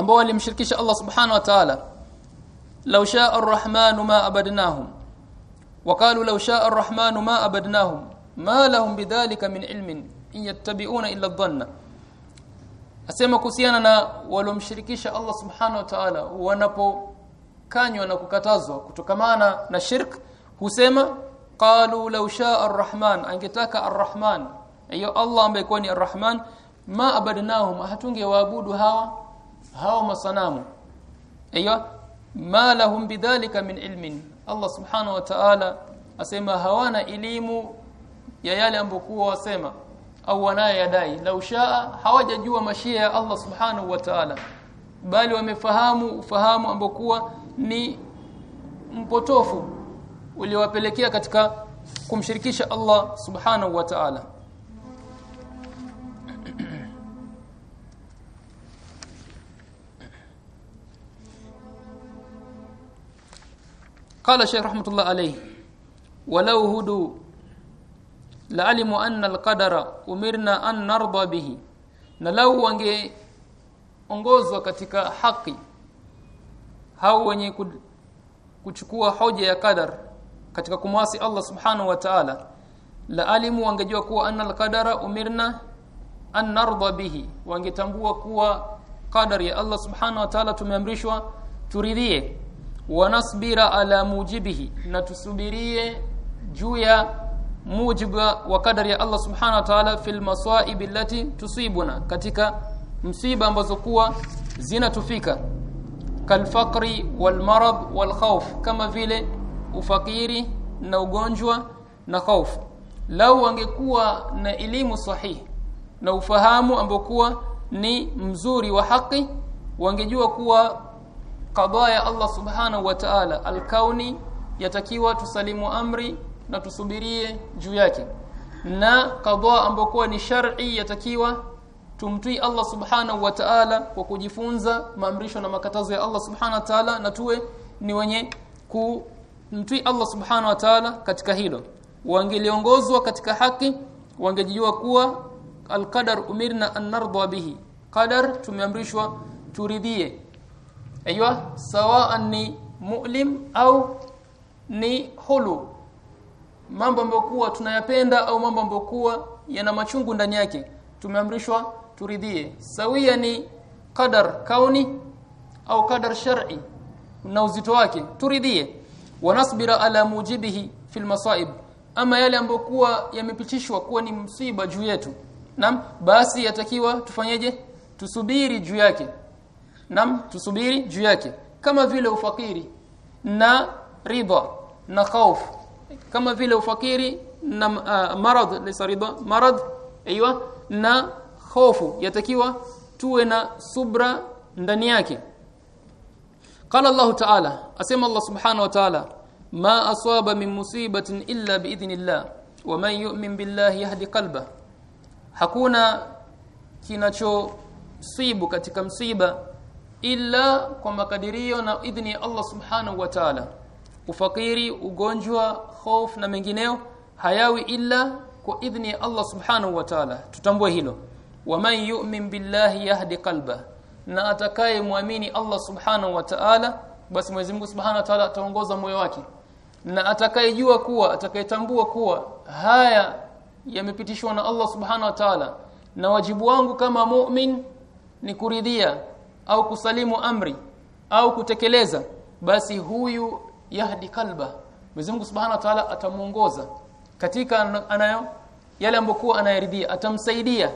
ambao walimshirikisha Allah subhanahu wa ta'ala. Law shaa ar-rahman ma abadnahum. Waqalu law shaa ar-rahman ma abadnahum. Ma lahum bidhalika min ilmin in yattabi'una illa dhanna asema kuhusiana na walomshirikisha Allah subhanahu wa ta'ala wanapokanywa na kukatazwa kutokamana na shirk husema qalu law sha ar-rahman angetaka ar-rahman. Ayo Allah ambaye kwa ar-rahman ma abadnahum hatungewaabudu hawa hawa masanamu. Aiyo ma lahum bidhalika min ilmin. Allah subhanahu wa ta'ala asema hawana elimu ya yale ambokuwa wasema au wanayadai lau shaa hawajajua mashia ya Allah subhanahu wa ta'ala. Bali wamefahamu ufahamu ambokuwa ni mpotofu uliowapelekea katika kumshirikisha Allah subhanahu wa ta'ala قال الشيخ رحمه الله عليه ولو هدوا لعلموا أن القدر أمرنا أن نرضى به na lau wangeongozwa katika haki hao wenye kuchukua hoja ya qadar katika kumwasi Allah subhanahu wa ta'ala la alimu wangejua kuwa anna alqadara umirna an narda bihi wangetambua kuwa qadar ya Allah subhanahu wa ta'ala tumeamrishwa turidhie wanasbira ala mujibihi na tusubirie juu ya mujiba wa kadari ya Allah subhanahu wa ta'ala fil masaib allati tusibuna katika msiba ambazo kuwa zinatufika. Kalfaqri walmarad walkhawf kama vile ufakiri na ugonjwa na hofu lau wangekuwa na elimu sahihi na ufahamu ambao ni mzuri wa haki wangejua kuwa qada ya Allah subhanahu wa ta'ala alkauni yatakiwa tusalimu amri na tusubirie juu yake. Na qada ambayo ni shar'i yatakiwa tumtii Allah subhanahu wa ta'ala kwa kujifunza maamrisho na makatazo ya Allah subhanahu wa ta'ala na tuwe ni wenye kumtii Allah subhanahu wa ta'ala katika hilo. Wangeliongozwa katika haki wangejijua kuwa alqadar umirna an narda bihi. Qadar tumeamrishwa turidhie aiywa sawaan ni mu'lim au ni hulu. Mambo ambayo tunayapenda au mambo ambayo yana machungu ndani yake tumeamrishwa turidhie. Sawia ni qadar kauni au qadar shar'i na uzito wake turidhie. Wanasbira ala mujibihi fil masaib ama yale ambayo yamepitishwa kuwa ni msiba juu yetu. Nam basi yatakiwa tufanyeje? Tusubiri juu yake nam tusubiri juu yake. Kama vile ufakiri na riba na khauf kama vile ufakiri na uh, marad lisa riba marad aiywa na hofu yatakiwa tuwe na subra ndani yake. Qala allah ta'ala asema allah subhanahu wa ta'ala ma asaba min musibatin illa biidhnillah wa man yu'min billahi yahdi qalba hakuna kinachosibu katika msiba illa kwa makadirio na idhni ya Allah subhanahu wa ta'ala. Ufakiri ugonjwa hofu na mengineo hayawi illa kwa idhni ya Allah subhanahu wa ta'ala. Tutambue hilo. Waman yu'min billahi yahdi qalba. Na atakaye muamini Allah subhanahu wa ta'ala basi Mwenyezi Mungu subhanahu wa ta'ala ataongoza moyo wake. Na atakayejua kuwa atakayetambua kuwa haya yamepitishwa na Allah subhanahu wa ta'ala na wajibu wangu kama mu'min ni kuridhia au kusalimu amri au kutekeleza basi huyu yahdi kalba. Mwenyezi Mungu Subhanahu wa Ta'ala atamuongoza katika anayo yale ambokuwa anayaridhia atamsaidia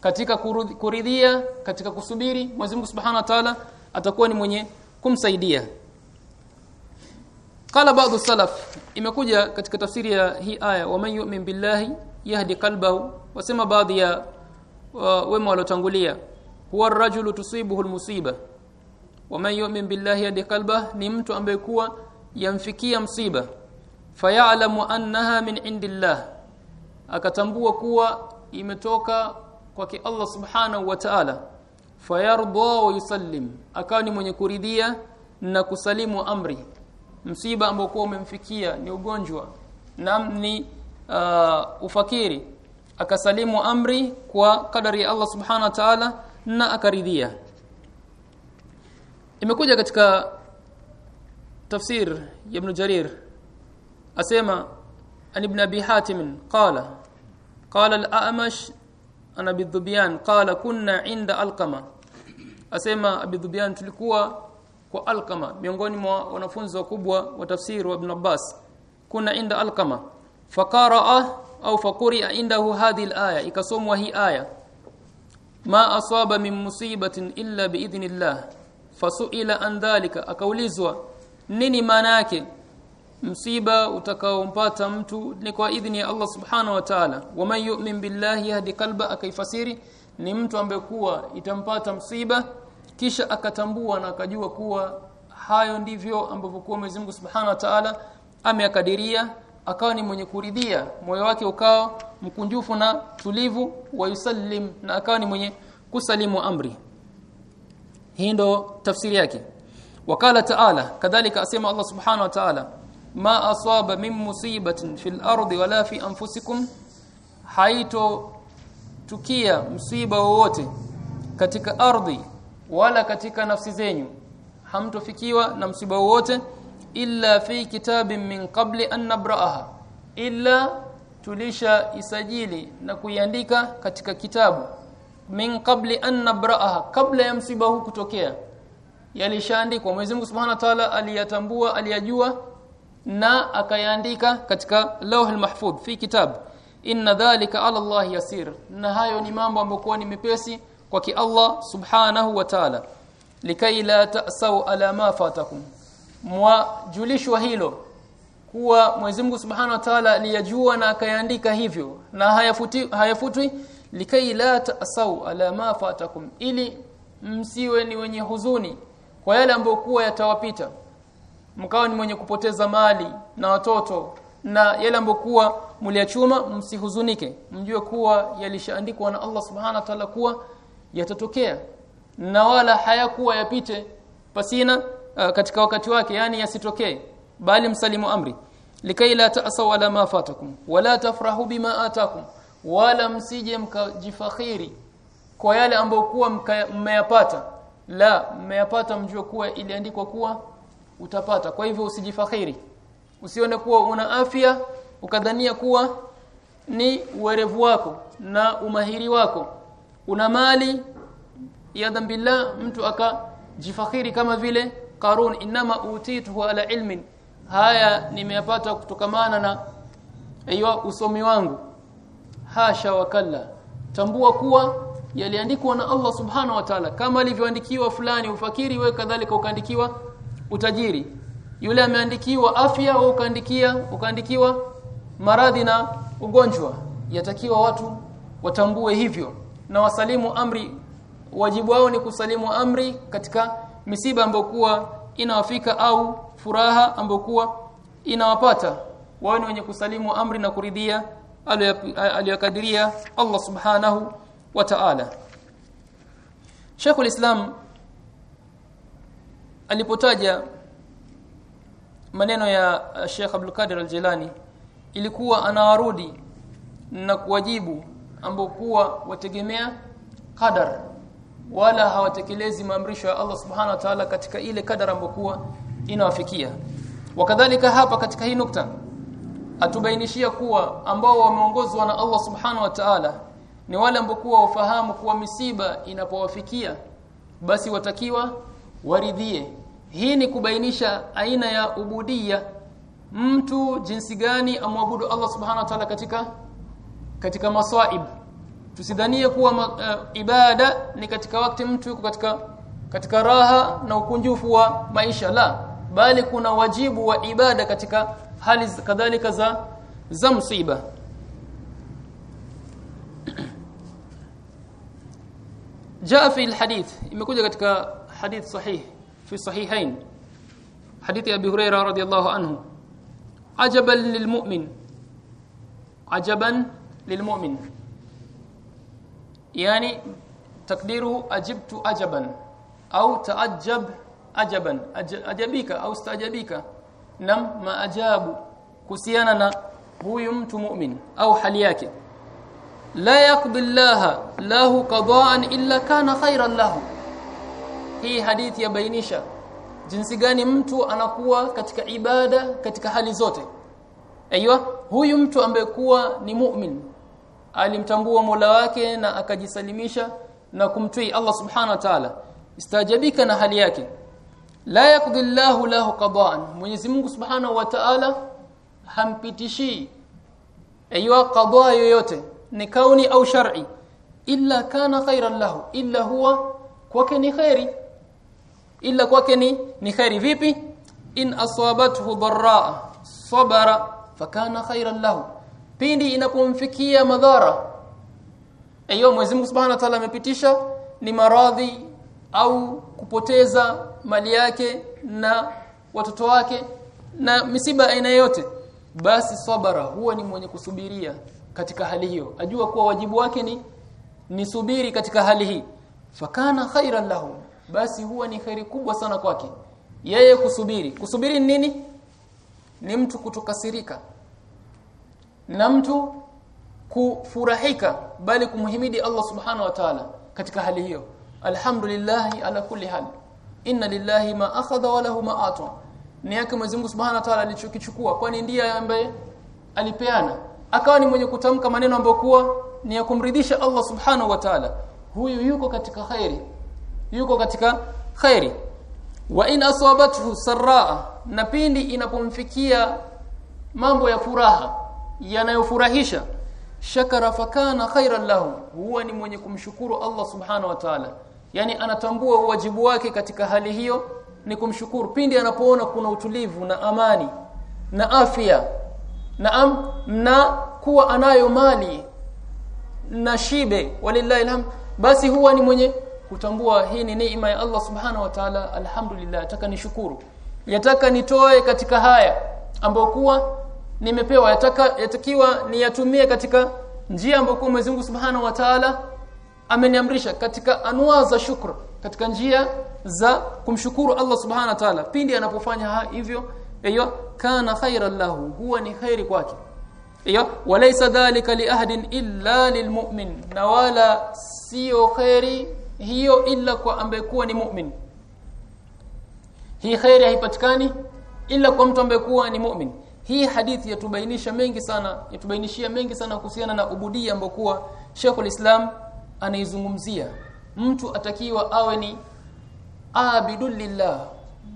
katika kuridhia katika kusubiri. Mwenyezi Mungu Subhanahu wa Ta'ala atakuwa ni mwenye kumsaidia. Qala baadhi salaf imekuja katika tafsiri ya hii aya wa man yu'min billahi yahdi qalbahu wasema baadhi ya wema waliotangulia huwa ar-rajulu tusibuhu almusiba. Waman yu'min billahi yadi qalbah ni mtu ambaye kuwa yamfikia msiba. Fayalamu annaha min indillah akatambua kuwa imetoka kwake Allah subhanahu wa ta'ala. Fayarda wa yusallim akawa ni mwenye kuridhia na kusalimu amri. Msiba ambao kwa umemfikia ni ugonjwa na ni uh, ufakiri. Akasalimu amri kwa kadari ya Allah subhanahu wa ta'ala na akaridhia. Imekuja katika tafsir ya Ibn Jarir asema an ibn abi hatim qala qala al-a'mash ana bidhubian qala kunna inda alqama. Asema abidhubian tulikuwa kwa alqama miongoni mwa wanafunzi wakubwa wa tafsiri wa ibn abbas. Kuna inda alqama. Faqaraa au faquri'a indahu hadhihi al-aya ikasomwa hii aya ma asaba min musibatin illa biidhnillah. Fasuila an dhalika akaulizwa nini maana yake? Msiba utakaompata mtu ni kwa idhini ya Allah subhanahu wa ta'ala. Waman yu'min billahi yahdi qalba akaifasiri ni mtu ambaye kuwa itampata msiba kisha akatambua na akajua kuwa hayo ndivyo ambavyo kuwa Mwenyezi Mungu Subhanahu wa Ta'ala ameakadiria akawa ni mwenye kuridhia moyo wake ukawa mkunjufu na tulivu wa yusallim na akawa ni mwenye kusalimu amri. Hii ndo tafsiri yake. Wakala taala kadhalika asema Allah subhanahu wa ta'ala ma asaba min musibatin fil ardi wala fi anfusikum. Haito tukia msiba wowote katika ardhi wala katika nafsi zenyu. Hamtofikiwa na msiba wowote illa fi kitabin min qabli an nabraha illa tulisha isajili na kuiandika katika kitabu. Min qabli an nabraha kabla ya msiba huu kutokea. Yalishaandikwa. Mwenyezi Mungu Subhanahu wa Ta'ala aliyatambua aliyajua na akayaandika katika lawhul mahfudh fi kitab. Inna dhalika ala Allah yasir. Na hayo ni mambo ambayo ni mepesi kwa ki Allah subhanahu wa ta'ala. Likai la ta'sau ala ma fatakum mwajulishwa hilo kuwa Mwenyezi Mungu Subhanahu wa Ta'ala aliyajua na akayaandika hivyo na hayafuti hayafutwi likai la ta'sau ala ma fatakum ili msiwe ni wenye huzuni kwa yale ambayo kuwa yatawapita mkawa ni mwenye kupoteza mali na watoto na yale ambayo kuwa mliachuma msihuzunike mjue kuwa yalishaandikwa na Allah Subhanahu wa Ta'ala kuwa yatatokea na wala hayakuwa yapite pasina uh, katika wakati wake yani yasitokee. Bali msalimu amri. Likai la ta'saw ala ma fatakum. Wala tafrahu bima atakum. Wala msije mkajifakhiri kwa yale ambayo kuwa mmeyapata. La mmeyapata mjue kuwa iliandikwa kuwa utapata. Kwa hivyo usijifakhiri. Usione kuwa una afya ukadhania kuwa ni uwerevu wako na umahiri wako. Una mali ya dhambi mtu akajifakhiri kama vile Qarun inama utitu ala ilmin. Haya nimeyapata kutokamana na aiyo usomi wangu. Hasha wakalla tambua kuwa yaliandikwa na Allah subhanahu wa ta'ala. Kama alivyoandikiwa fulani ufakiri we kadhalika ukaandikiwa utajiri. Yule ameandikiwa afya au ukaandikia ukaandikiwa maradhi na ugonjwa. Yatakiwa watu watambue hivyo. Na wasalimu amri. Wajibu wao ni kusalimu amri katika misiba ambokuwa inawafika au furaha ambokuwa inawapata. Wao ni wenye kusalimu amri na kuridhia aliyokadiria Allah subhanahu wa ta'ala. Sheikhul Islam alipotaja maneno ya Sheikh Abdul Qadir Al-Jilani ilikuwa anawarudi na kuwajibu ambokuwa wategemea qadar wala hawatekelezi maamrisho ya Allah subhana wa ta'ala katika ile kadara ambokuwa inawafikia. Wakadhalika hapa katika hii nukta atubainishia kuwa ambao wameongozwa na Allah subhanahu wa ta'ala ni wale ambokuwa wafahamu kuwa misiba inapowafikia basi watakiwa waridhie. Hii ni kubainisha aina ya ubudia. Mtu jinsi gani amwabudu Allah subhana wa ta'ala katika katika masaib tusidhanie kuwa uh, ibada ni katika wakati mtu yuko katika katika raha na ukunjufu wa maisha. La bali kuna wajibu wa ibada katika hali kadhalika za za msiba. Jaa fi alhadith imekuja katika hadith sahih fi sahihain. Hadithi abi huraira radiyallahu anhu. Ajaban lilmu'min ajaban lilmu'min yani takdiru ajibtu ajaban au taajjab ajaban ajabika au staajabika nam maajabu kuhusiana na huyu mtu mu'min au hali yake. La yaqdi Allah lahu qada'an illa kana khairan lahu. Hii hadithi yabainisha jinsi gani mtu anakuwa katika ibada katika hali zote. Aiywa huyu mtu ambaye kuwa ni mu'min alimtambua Mola wake na akajisalimisha na kumtii Allah subhana wa ta'ala. Istajabika na hali yake. La yaqdi lahu qada'an. Mwenyezi Mungu subhanahu wa ta'ala hampitishi aiywa qada yoyote ni kauni au shar'i. Illa kana khairan lahu. Illa huwa kwake ni khairi. Illa kwake ni ni khairi vipi? In asabathu dharra sabara fakana khairan lahu pindi inapomfikia madhara ayo Mwenyezi Mungu Subhanahu wa Ta'ala amepitisha ni maradhi au kupoteza mali yake na watoto wake na misiba aina yote basi sabara huwa ni mwenye kusubiria katika hali hiyo. Ajua kuwa wajibu wake ni ni subiri katika hali hii. Fakana khairan lahu basi huwa ni khairi kubwa sana kwake yeye kusubiri. Kusubiri nini? Ni mtu kutokasirika na mtu kufurahika bali kumhimidi Allah subhanahu wa ta'ala katika hali hiyo. Alhamdulillah ala kulli hal. Inna lillahi ma akhadha wa lahu ma ata. Ni yake Mwenyezi Mungu subhanahu wa ta'ala alichokichukua kwani ndiye ambaye alipeana. Akawa ni mwenye kutamka maneno ambayo kuwa ni ya kumridhisha Allah subhanahu wa ta'ala. Huyu yuko katika khairi. Yuko katika khairi. Wa in asabathu sarraa. Na pindi inapomfikia mambo ya furaha yanayofurahisha. Shakara fakana khairan lahu huwa ni mwenye kumshukuru Allah subhanahu wa ta'ala. Yani anatambua wajibu wake katika hali hiyo ni kumshukuru. Pindi anapoona kuna utulivu na amani na afya na am, na kuwa anayo mali na shibe walillahi alhamd basi huwa ni mwenye kutambua hii ni neema ya Allah subhanahu wa ta'ala. Alhamdulillah nataka nishukuru. Yataka nitoe katika haya ambayo kuwa nimepewa. Yataka yatakiwa niyatumie katika njia ambayo Mwenyezi Mungu Subhanahu wa Ta'ala ameniamrisha katika anwa za shukra katika njia za kumshukuru Allah Subhanahu wa Ta'ala. Pindi anapofanya hivyo hiyo kana khairan lahu huwa ni khairi kwake. Hiyo walaysa dhalika li ahadin illa lilmu'min na wala sio khairi hiyo illa kwa ambaye kuwa ni mu'min. Hii khairi haipatikani illa kwa mtu ambaye kuwa ni mu'min hii hadithi yatubainisha mengi sana yatubainishia mengi sana kuhusiana na ubudia ambao kuwa Sheikhul Islam anaizungumzia. Mtu atakiwa awe ni abidul lillah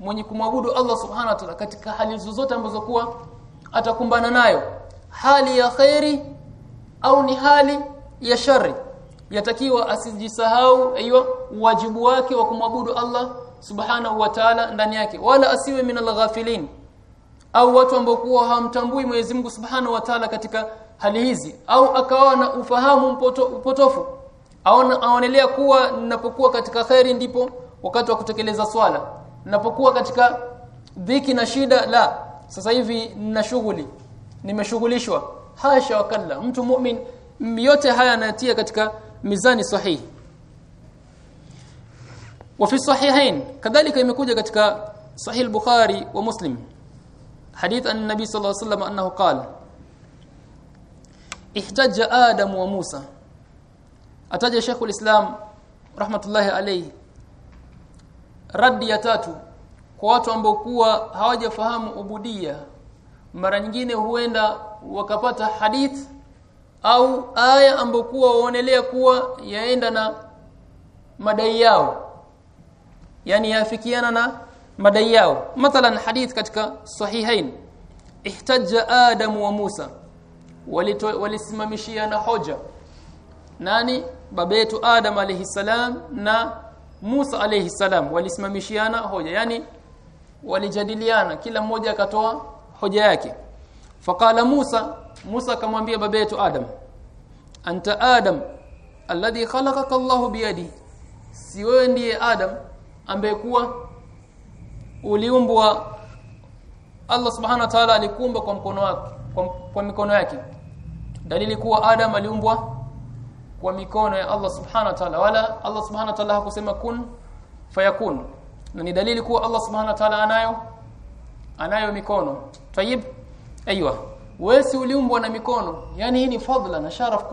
mwenye kumwabudu Allah subhanahu wa ta'ala katika hali zozote ambazo kuwa atakumbana nayo. Hali ya khairi au ni hali ya shari yatakiwa asijisahau hiyo wajibu wake wa kumwabudu Allah subhanahu wa ta'ala ndani yake wala asiwe minal ghafilin au watu ambao kuwa hawamtambui Mwenyezi Mungu Subhanahu wa Ta'ala katika hali hizi au akawa na ufahamu mpoto, upotofu aona aonelea kuwa ninapokuwa katika khairi ndipo wakati wa kutekeleza swala ninapokuwa katika dhiki na shida la sasa hivi nina shughuli nimeshughulishwa hasha wakalla mtu mu'min yote haya anatia katika mizani sahihi وفي الصحيحين كذلك imekuja katika sahih al-Bukhari wa Muslim hadith an-nabi sallallahu alayhi wasallam annahu qala ihtajja adam wa musa. Ataja shaykhul islam rahmatullahi alayhi radi ya tatu kwa watu ambao kuwa hawajafahamu ubudia mara nyingine huenda wakapata hadith au aya ambayo kuwa waonelea kuwa yaenda na madai yao yani yafikiana na madai yao mathalan hadith katika sahihain. Ihtajja adam wa Musa. Walisimamishiana hoja. Nani? Baba yetu Adam alayhi salam na Musa alayhi salam. Walisimamishiana hoja. Yani walijadiliana. Kila mmoja akatoa hoja yake. Faqala Musa Musa akamwambia baba yetu Adam anta Adam alladhi khalaqaka Allahu biyadi si wewe ndiye Adam ambaye kuwa uliumbwa Allah subhanahu wa ta'ala alikumba kwa mkono wake kwa, kwa mikono yake. Dalili kuwa Adam aliumbwa kwa mikono ya Allah subhanahu wa ta'ala. Wala Allah subhanahu wa ta'ala hakusema kun fayakun. Na ni dalili kuwa Allah subhanahu wa ta'ala anayo anayo mikono. Tayib aiywa wewe uliumbwa na mikono yani hii ni fadla na sharaf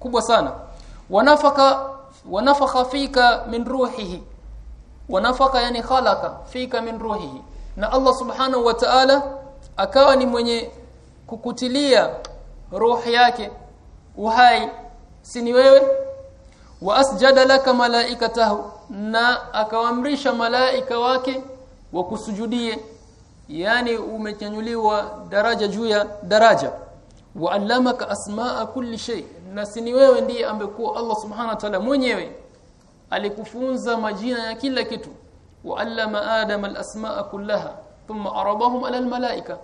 kubwa sana. Wanafaka wanafakha fika min ruhihi wanafaka yani khalaqa fika min ruhihi. Na Allah subhanahu wa ta'ala akawa ni mwenye kukutilia roho yake uhai. Si ni wewe? Wa asjada laka malaikatahu na akawaamrisha malaika wake wakusujudie. Yani umechanyuliwa daraja juu ya daraja. Wa allamaka asmaa kulli shay na si ni wewe ndiye ambekuwa Allah subhanahu wa ta'ala mwenyewe alikufunza majina ya kila kitu wa allama adam alasmaa kullaha thumma aradahum ala almalaika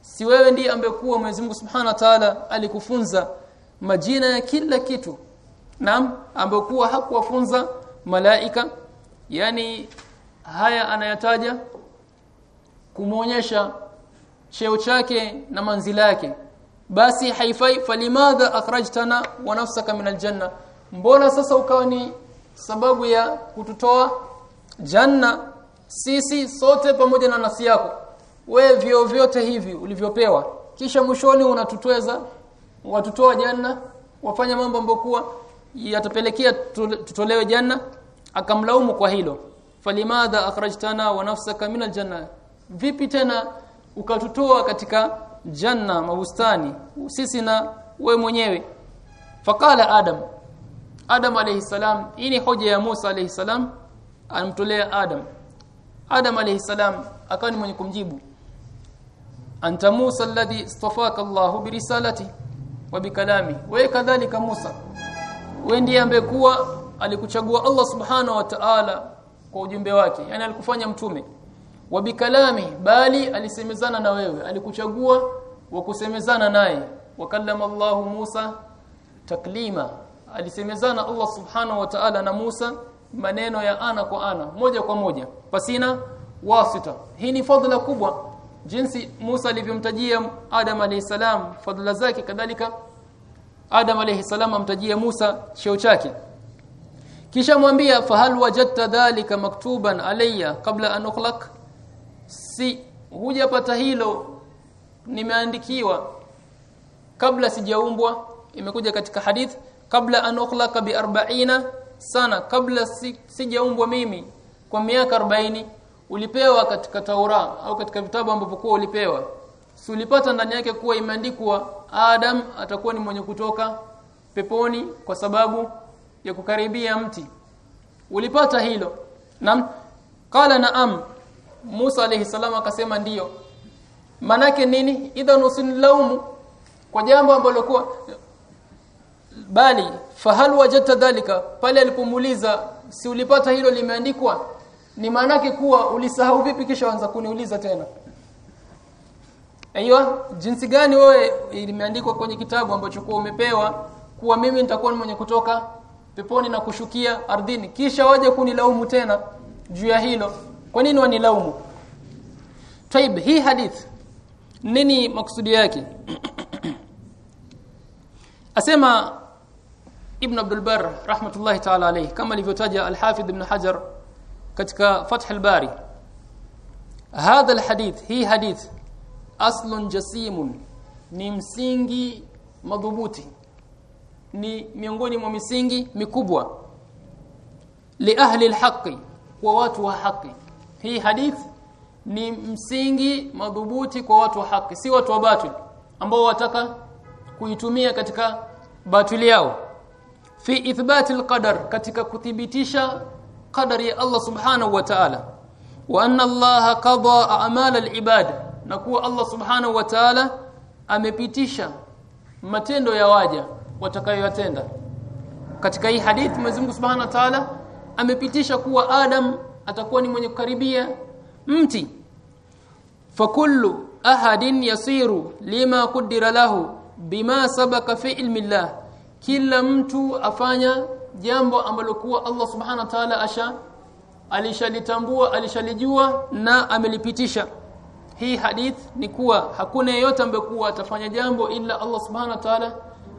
si wewe ndiye ambekuwa Mwenyezi Mungu Subhanahu wa Ta'ala alikufunza majina ya kila kitu naam ambekuwa hakuwafunza malaika yani haya anayataja kumuonyesha cheo chake na manzila yake basi haifai falimadha akhrajtana wa nafsaka min aljanna mbona sasa ukawa ni sababu ya kututoa janna sisi sote pamoja na nafsi yako. We vyo vyote hivi ulivyopewa. Kisha mwishoni unatutweza watutoa janna wafanya mambo ambokuwa yatapelekea tutolewe janna. Akamlaumu kwa hilo. Falimadha akhrajtana wa nafsaka min aljanna vipi tena ukatutoa katika janna mabustani sisi na we mwenyewe? Fakala adam adam alayhi salam. Hii ni hoja ya Musa alayhi salam anmtolea adam. Adam alayhi salam akawa ni mwenye kumjibu. Anta Musa alladhi istafaka Allahu birisalati wa bikalami wewe kadhalika Musa. Wewe ndiye ambaye kuwa alikuchagua Allah subhanahu wa ta'ala kwa ujumbe wake yani alikufanya mtume. Wa bikalami bali alisemezana na wewe. Alikuchagua wa kusemezana naye. Wakallama Allahu Musa taklima alisemezana Allah subhanahu wa ta'ala na Musa maneno ya ana kwa ana moja kwa moja pasina wasita. Hii ni fadhila kubwa jinsi Musa alivyomtajia Adam alayhi salam fadhila zake kadhalika Adam alayhi salam amtajia Musa cheo chake. Kisha mwambia fahal wajadta dhalika maktuban alayya kabla an ukhlaq? Si hujapata hilo nimeandikiwa. Kabla sijaumbwa imekuja katika hadith kabla an ukhlaqa bi 40 sana kabla si, sijaumbwa mimi kwa miaka 40 ulipewa katika Taura au katika vitabu ambavyo kwa ulipewa. Si ulipata ndani yake kuwa imeandikwa Adam atakuwa ni mwenye kutoka peponi kwa sababu ya kukaribia mti. Ulipata hilo. Nam qala naam. Musa alayhi salama akasema ndiyo manake nini? Idhan usinilaumu kwa jambo ambalo kwa bali fahal wajadta dhalika? Pale alipomuuliza si ulipata hilo limeandikwa? Ni maanake kuwa ulisahau vipi kisha anza kuniuliza tena? Aiyo jinsi gani wewe limeandikwa kwenye kitabu ambacho kwa umepewa kuwa mimi nitakuwa mwenye kutoka peponi na kushukia ardhini kisha waje kunilaumu tena juu ya hilo? Kwa nini wanilaumu? Taib hii hadith nini maksudi yake? Asema Ibn Abdul Barr rahmatullahi ta'ala alayhi kama alivyotaja Al-Hafidh Ibn Hajar katika Fath al-Bari. Hadha al-hadith hii hadith aslun jasimun ni msingi madhubuti. Ni miongoni mwa misingi mikubwa. Li ahli al-haqqi kwa watu wa haki hii hadith ni msingi madhubuti kwa watu wa haki si watu wa batil ambao wataka kuitumia katika batili yao fi ithbati alqadar katika kuthibitisha qadari ya Allah subhanahu wa ta'ala wa anna Allah qada a'mal alibad na kuwa Allah subhanahu wa ta'ala amepitisha matendo ya waja watakayoyatenda katika hii hadithi Mwenyezi Mungu Subhanahu wa Ta'ala amepitisha kuwa Adam atakuwa ni mwenye kukaribia mti fakullu ahadin yasiru lima kudira lahu bima sabaka fi ilmi Allah kila mtu afanya jambo ambalo kuwa Allah subhanahu wa ta'ala asha alishalitambua alishalijua na amelipitisha. Hii hadith ni kuwa hakuna yeyote ambaye kuwa atafanya jambo ila Allah subhanahu wa ta'ala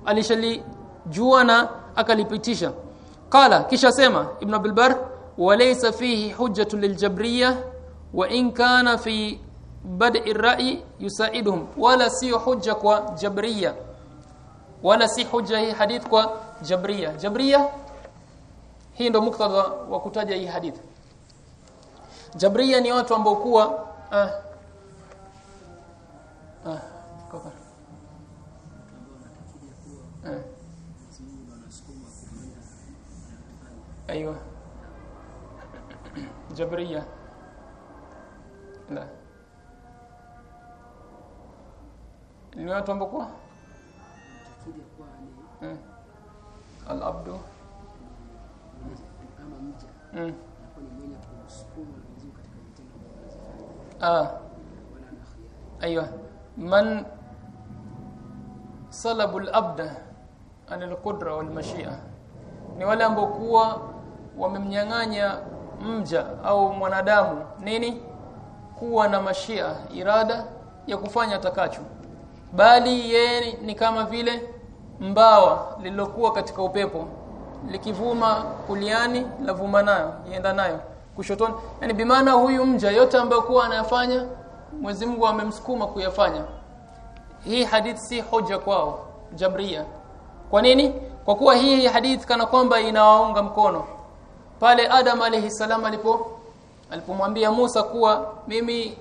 alishalijua na akalipitisha. Qala kisha sema ibn abdul bar walaysa fihi hujjatun liljabriyah wa in kana fi bad'i ar-ra'i yusaiduhum. Wala si hujja kwa jabriya wala si hujja hii hadith kwa jabria jabria hii ndo muktadha wa kutaja hii hadith. Jabria ni watu ambao kuwa ah, ah, kopa. ايوه ah. ni watu ambao mm. al-abdu mwenye- ama mja mm. anakuwa ni mwenye kusukuma Mwenyezi Mungu katika vitendo vinavyofanya ah wala ana khiari. ايوه من salabu al-abda an al-qudra wal mashia ni wale ambao kuwa wamemnyang'anya mja au mwanadamu nini kuwa na mashia irada ya kufanya atakacho bali yeye ni kama vile mbawa lililokuwa katika upepo likivuma kuliani lavuma nayo yenda nayo kushotoni. Yani bimaana huyu mja yote ambayo kuwa anayafanya Mwenyezi Mungu amemsukuma kuyafanya. Hii hadith si hoja kwao jabria kwa nini? Kwa kuwa hii hadith kana kwamba inawaunga mkono. Pale Adam alayhi salam alipo alipomwambia Musa kuwa mimi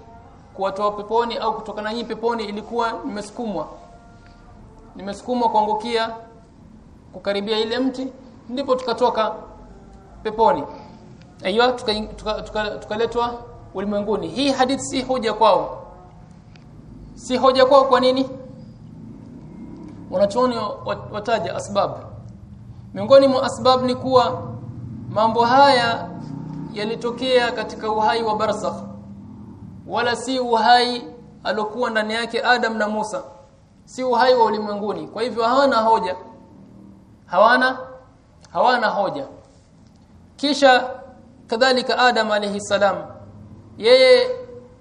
kuwatoa peponi au kutoka na nyinyi peponi ilikuwa nimesukumwa nimesukumwa kuangukia kukaribia ile mti ndipo tukatoka peponi. Aiyo tukaletwa tuka, tuka, tuka ulimwenguni. Hii hadithi si hoja kwao. Si hoja kwao kwa nini? Wanachuoni wataja asbab. Miongoni mwa asbab ni kuwa mambo haya yalitokea katika uhai wa barzakh. Wala si uhai alokuwa ndani yake Adam na Musa si uhai wa ulimwenguni. Kwa hivyo hawana hoja. Hawana hawana hoja. Kisha kadhalika Adam alayhi salam. Yeye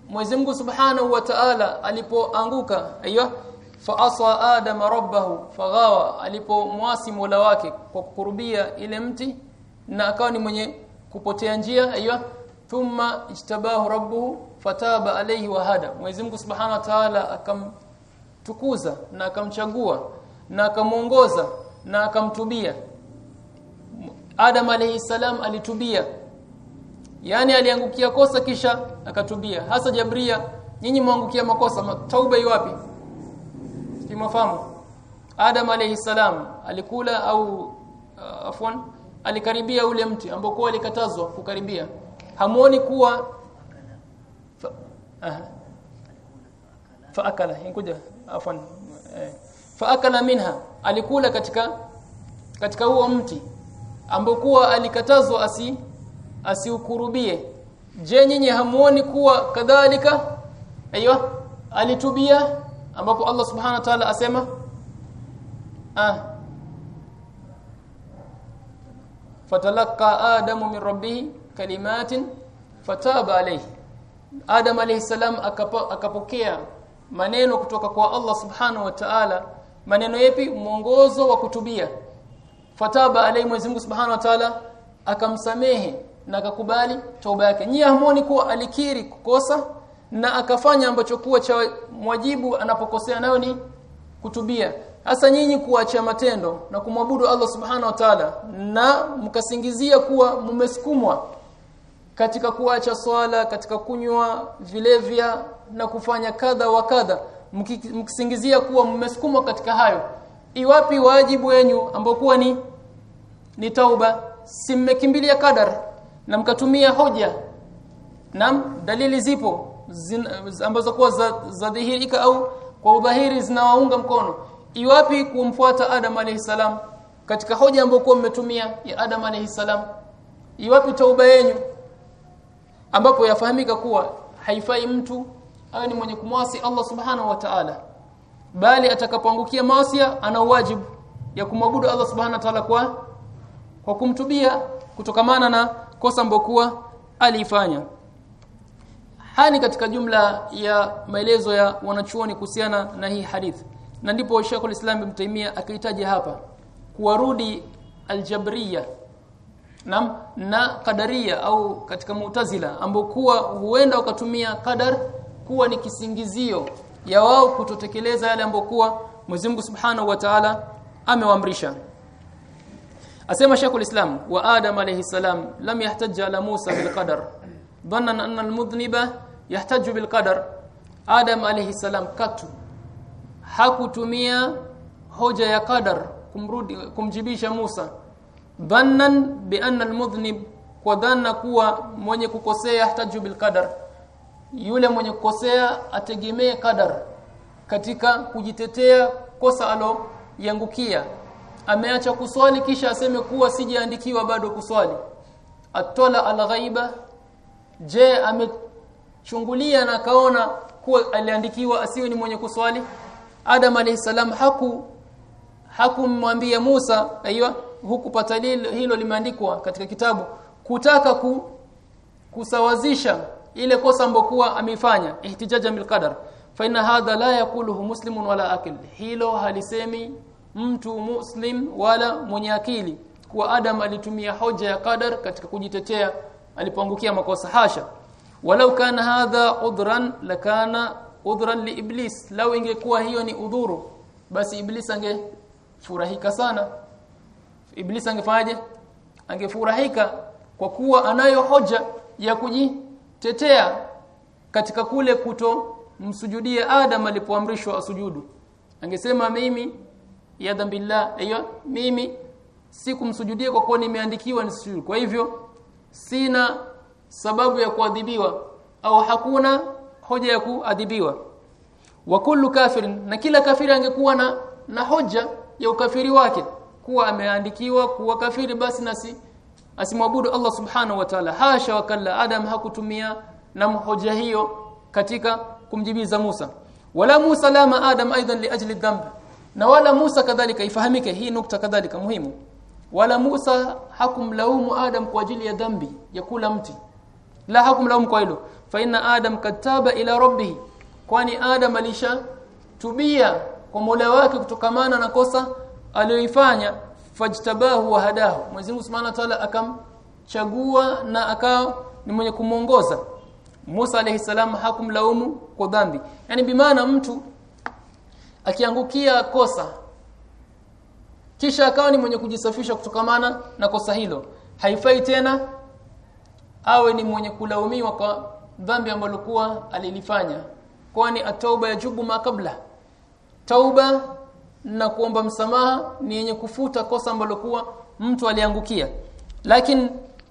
Mwenyezi Mungu Subhanahu wa Ta'ala alipoanguka aiyo fa asa adam rabbahu faghawa alipomwasi Mola wake kwa kukurubia ile mti na akawa ni mwenye kupotea njia aiyo thumma ijtabahu rabbuhu fataba alayhi wa hada. Mwenyezi Mungu Subhanahu wa Ta'ala akamtukuza na akamchagua na akamuongoza na akamtubia. Adam alayhi salam alitubia. Yani aliangukia kosa kisha akatubia. Hasa jabria nyinyi mwangukia makosa. Tauba iwapi kimafahamu Adam alayhi salam alikula au uh, afwan alikaribia ule mti ambao alikatazwa kukaribia. Hamuoni kuwa fa, uh, faakala inkuja afwan eh, faakala minha alikula katika katika huo mti ambokuwa alikatazwa asi asiukurubie. Je nyinyi hamuoni kuwa kadhalika? Aiyo alitubia ambapo Allah subhanahu wa ta'ala asema ah fatalaqa adamu min rabbih kalimatin fataba alayhi. Adam alayhi salam akapokea maneno kutoka kwa Allah subhanahu wa ta'ala. Maneno yapi mwongozo wa kutubia. Fataba alayhi Mwenyezi Mungu subhanahu wa ta'ala akamsamehe na akakubali toba yake. Nyie hamoni kuwa alikiri kukosa na akafanya ambacho kuwa cha mwajibu anapokosea nayo ni kutubia. Hasa nyinyi kuacha matendo na kumwabudu Allah subhanahu wa ta'ala na mkasingizia kuwa mmesukumwa katika kuacha swala katika kunywa vilevya na kufanya kadha wa kadha. Mkisingizia kuwa mmesukumwa katika hayo iwapi wajibu wenyu ambao kuwa ni ni tauba si mmekimbilia kadar na mkatumia hoja nam dalili zipo zin, ambazo kuwa za, za dhihirika au kwa udhahiri zinawaunga mkono. Iwapi kumfuata Adam alayhi salam katika hoja ambayo kwa mmetumia ya Adam alayhi salam iwapi tauba yenu ambapo yafahamika kuwa haifai mtu awe ni mwenye kumwasi Allah subhanahu wa ta'ala bali atakapoangukia maasi ana wajibu ya kumwabudu Allah subhanahu wa ta'ala kwa kwa kumtubia kutokamana na kosa mbokuwa alifanya hani katika jumla ya maelezo ya wanachuoni kuhusiana na hii hadith na ndipo Sheikh al-Islam Ibn Taymiyyah akihitaji hapa kuwarudi aljabriya na na kadaria au katika mu'tazila ambao kuwa huenda wakatumia qadar kuwa ni kisingizio ya wao kutotekeleza yale ambayo kuwa Mwenyezi Mungu Subhanahu wa Ta'ala amewaamrisha. Asema Sheikh ulislam wa Adam alayhi salam lam yahtaj ala Musa bil qadar. Dhanna anna al-mudhniba yahtaju bil qadar. Adam alayhi salam katu. Hakutumia hoja ya qadar kumrudi kumjibisha Musa dhannan bi anna almudhnib kwa dhanna kuwa mwenye kukosea hataju bil qadar. Yule mwenye kukosea ategemee qadar katika kujitetea kosa alo yangukia ameacha kuswali kisha aseme kuwa sijaandikiwa bado kuswali. Atola alghaiba je amechungulia na kaona kuwa aliandikiwa asiwe ni mwenye kuswali? Adam alayhisalam haku hakumwambia Musa aiyo hukupata hilo limeandikwa katika kitabu. Kutaka ku, kusawazisha ile kosa ambokuwa ameifanya ihtijaja bil qadar fa inna hadha la yaquluhu muslimun wala akil. Hilo halisemi mtu muslim wala mwenye akili kuwa Adam alitumia hoja ya qadar katika kujitetea alipoangukia makosa. Hasha. Walau kana hadha udhran lakana udhran li iblis. Lau ingekuwa hiyo ni udhuru basi iblis angefurahika sana iblis angefanyaje? Angefurahika kwa kuwa anayo hoja ya kujitetea katika kule kuto msujudie Adam alipoamrishwa asujudu. Angesema mimi ya dhambillah aiyo mimi sikumsujudia kwa kuwa nimeandikiwa nisujudu kwa hivyo sina sababu ya kuadhibiwa au hakuna hoja ya kuadhibiwa. Wa kullu kafirin na kila kafiri angekuwa na na hoja ya ukafiri wake kuwa ameandikiwa kuwa kafiri basi nasi asimwabudu Allah subhanahu wa ta'ala. Hasha wakalla adam hakutumia na hoja hiyo katika kumjibiza Musa. Wala Musa lama adam aidan li ajli dhanb. Na wala Musa kadhalika ifahamike hii nukta kadhalika muhimu. Wala Musa hakumlaumu Adam kwa ajili ya dhambi ya kula mti. La hakumlaumu kwa hilo. Fa inna Adam kataba ila rabbih kwani Adam alisha tubia kwa Mola wake kutokamana na kosa aliyoifanya fajtabahu wa hadahu. Mwenyezi Mungu Subhanahu wa Ta'ala akamchagua na akao ni mwenye kumuongoza. Musa alayhi salam hakumlaumu kwa dhambi. Yani bimaana mtu akiangukia kosa kisha akawa ni mwenye kujisafisha kutokamana na kosa hilo haifai tena awe ni mwenye kulaumiwa kwa dhambi ambalo alilifanya. Kwani atauba yajubu makabla tauba na kuomba msamaha ni yenye kufuta kosa ambalo kuwa mtu aliangukia. Lakini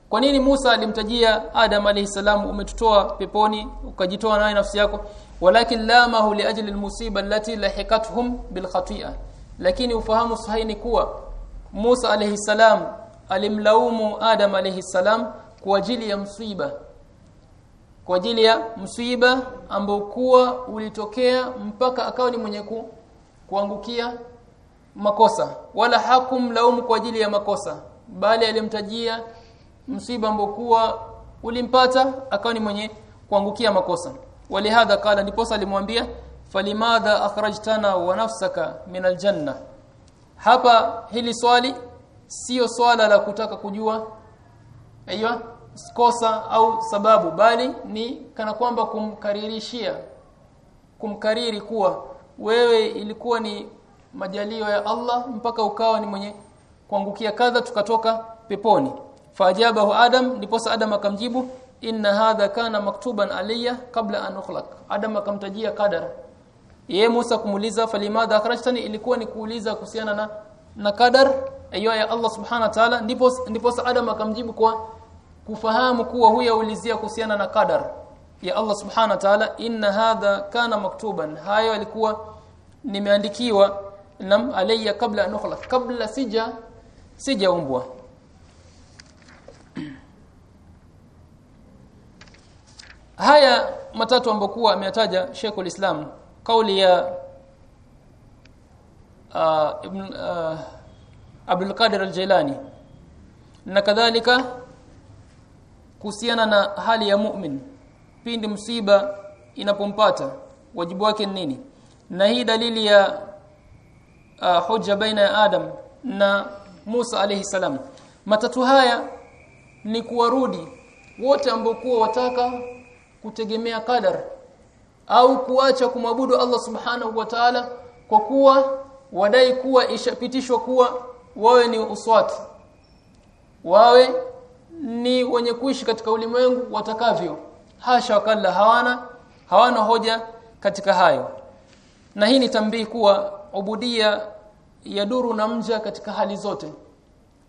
kwa nini Musa alimtajia Adam alayhisalam umetutoa peponi ukajitoa naye nafsi yako? Walakin lamahu li ajli almusiba allati lahikatuhum bil khati'ah lakini ufahamu sahihi ni kuwa Musa alayhi salam alimlaumu Adam alayhi salam kwa ajili ya msiba. Kwa ajili ya msiba ambao kuwa ulitokea mpaka akawa ni mwenye kuangukia makosa wala hakumlaumu kwa ajili ya makosa bali alimtajia msiba ambokuwa ulimpata akawa ni mwenye kuangukia makosa. Walihadha kala ndiposa alimwambia falimadha akhrajtana wa nafsaka min aljanna. Hapa hili swali sio swala la kutaka kujua aiyo kosa au sababu bali ni kana kwamba kumkaririshia kumkariri kuwa wewe ilikuwa ni majalio ya Allah mpaka ukawa ni mwenye kuangukia kadha tukatoka peponi. Faajabahu adam ndipo adam akamjibu inna hadha kana maktuban alayya kabla an ukhlaq. Adam akamtajia kadara yeye Musa kumuliza falimadha akhrajtani? Ilikuwa ni kuuliza kuhusiana na na kadar ayo ya Allah subhana wa ta'ala. Ndipo ndipo Adam akamjibu kwa kufahamu kuwa huyo ulizia kuhusiana na qadar ya Allah subhana wa ta'ala inna hadha kana maktuban. Hayo alikuwa nimeandikiwa nam alayya kabla an ukhlaq kabla sija sijaumbwa haya matatu ambokuwa ameyataja Sheikhul Islam kauli ya uh, ibn uh, Abdul Qadir al-Jailani na kadhalika kuhusiana na hali ya mu'min pindi msiba inapompata wajibu wake ni nini? Na hii dalili ya uh, hoja baina ya Adam na Musa alayhi salam. Matatu haya ni kuwarudi wote ambao wataka kutegemea qadar au kuacha kumwabudu Allah subhanahu wa ta'ala kwa kuwa wadai kuwa ishapitishwa kuwa wawe ni uswati wawe ni wenye kuishi katika ulimwengu watakavyo hasha wakalla hawana hawana hoja katika hayo. Na hii ni tambii kuwa ubudia ya duru na mja katika hali zote.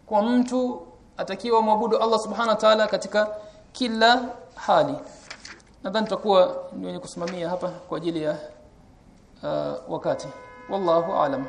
Kwa mtu atakiwa mwabudu Allah subhana wa ta'ala katika kila hali. Nadhani tutakuwa ni wenye kusimamia hapa kwa ajili ya uh, wakati. Wallahu aalam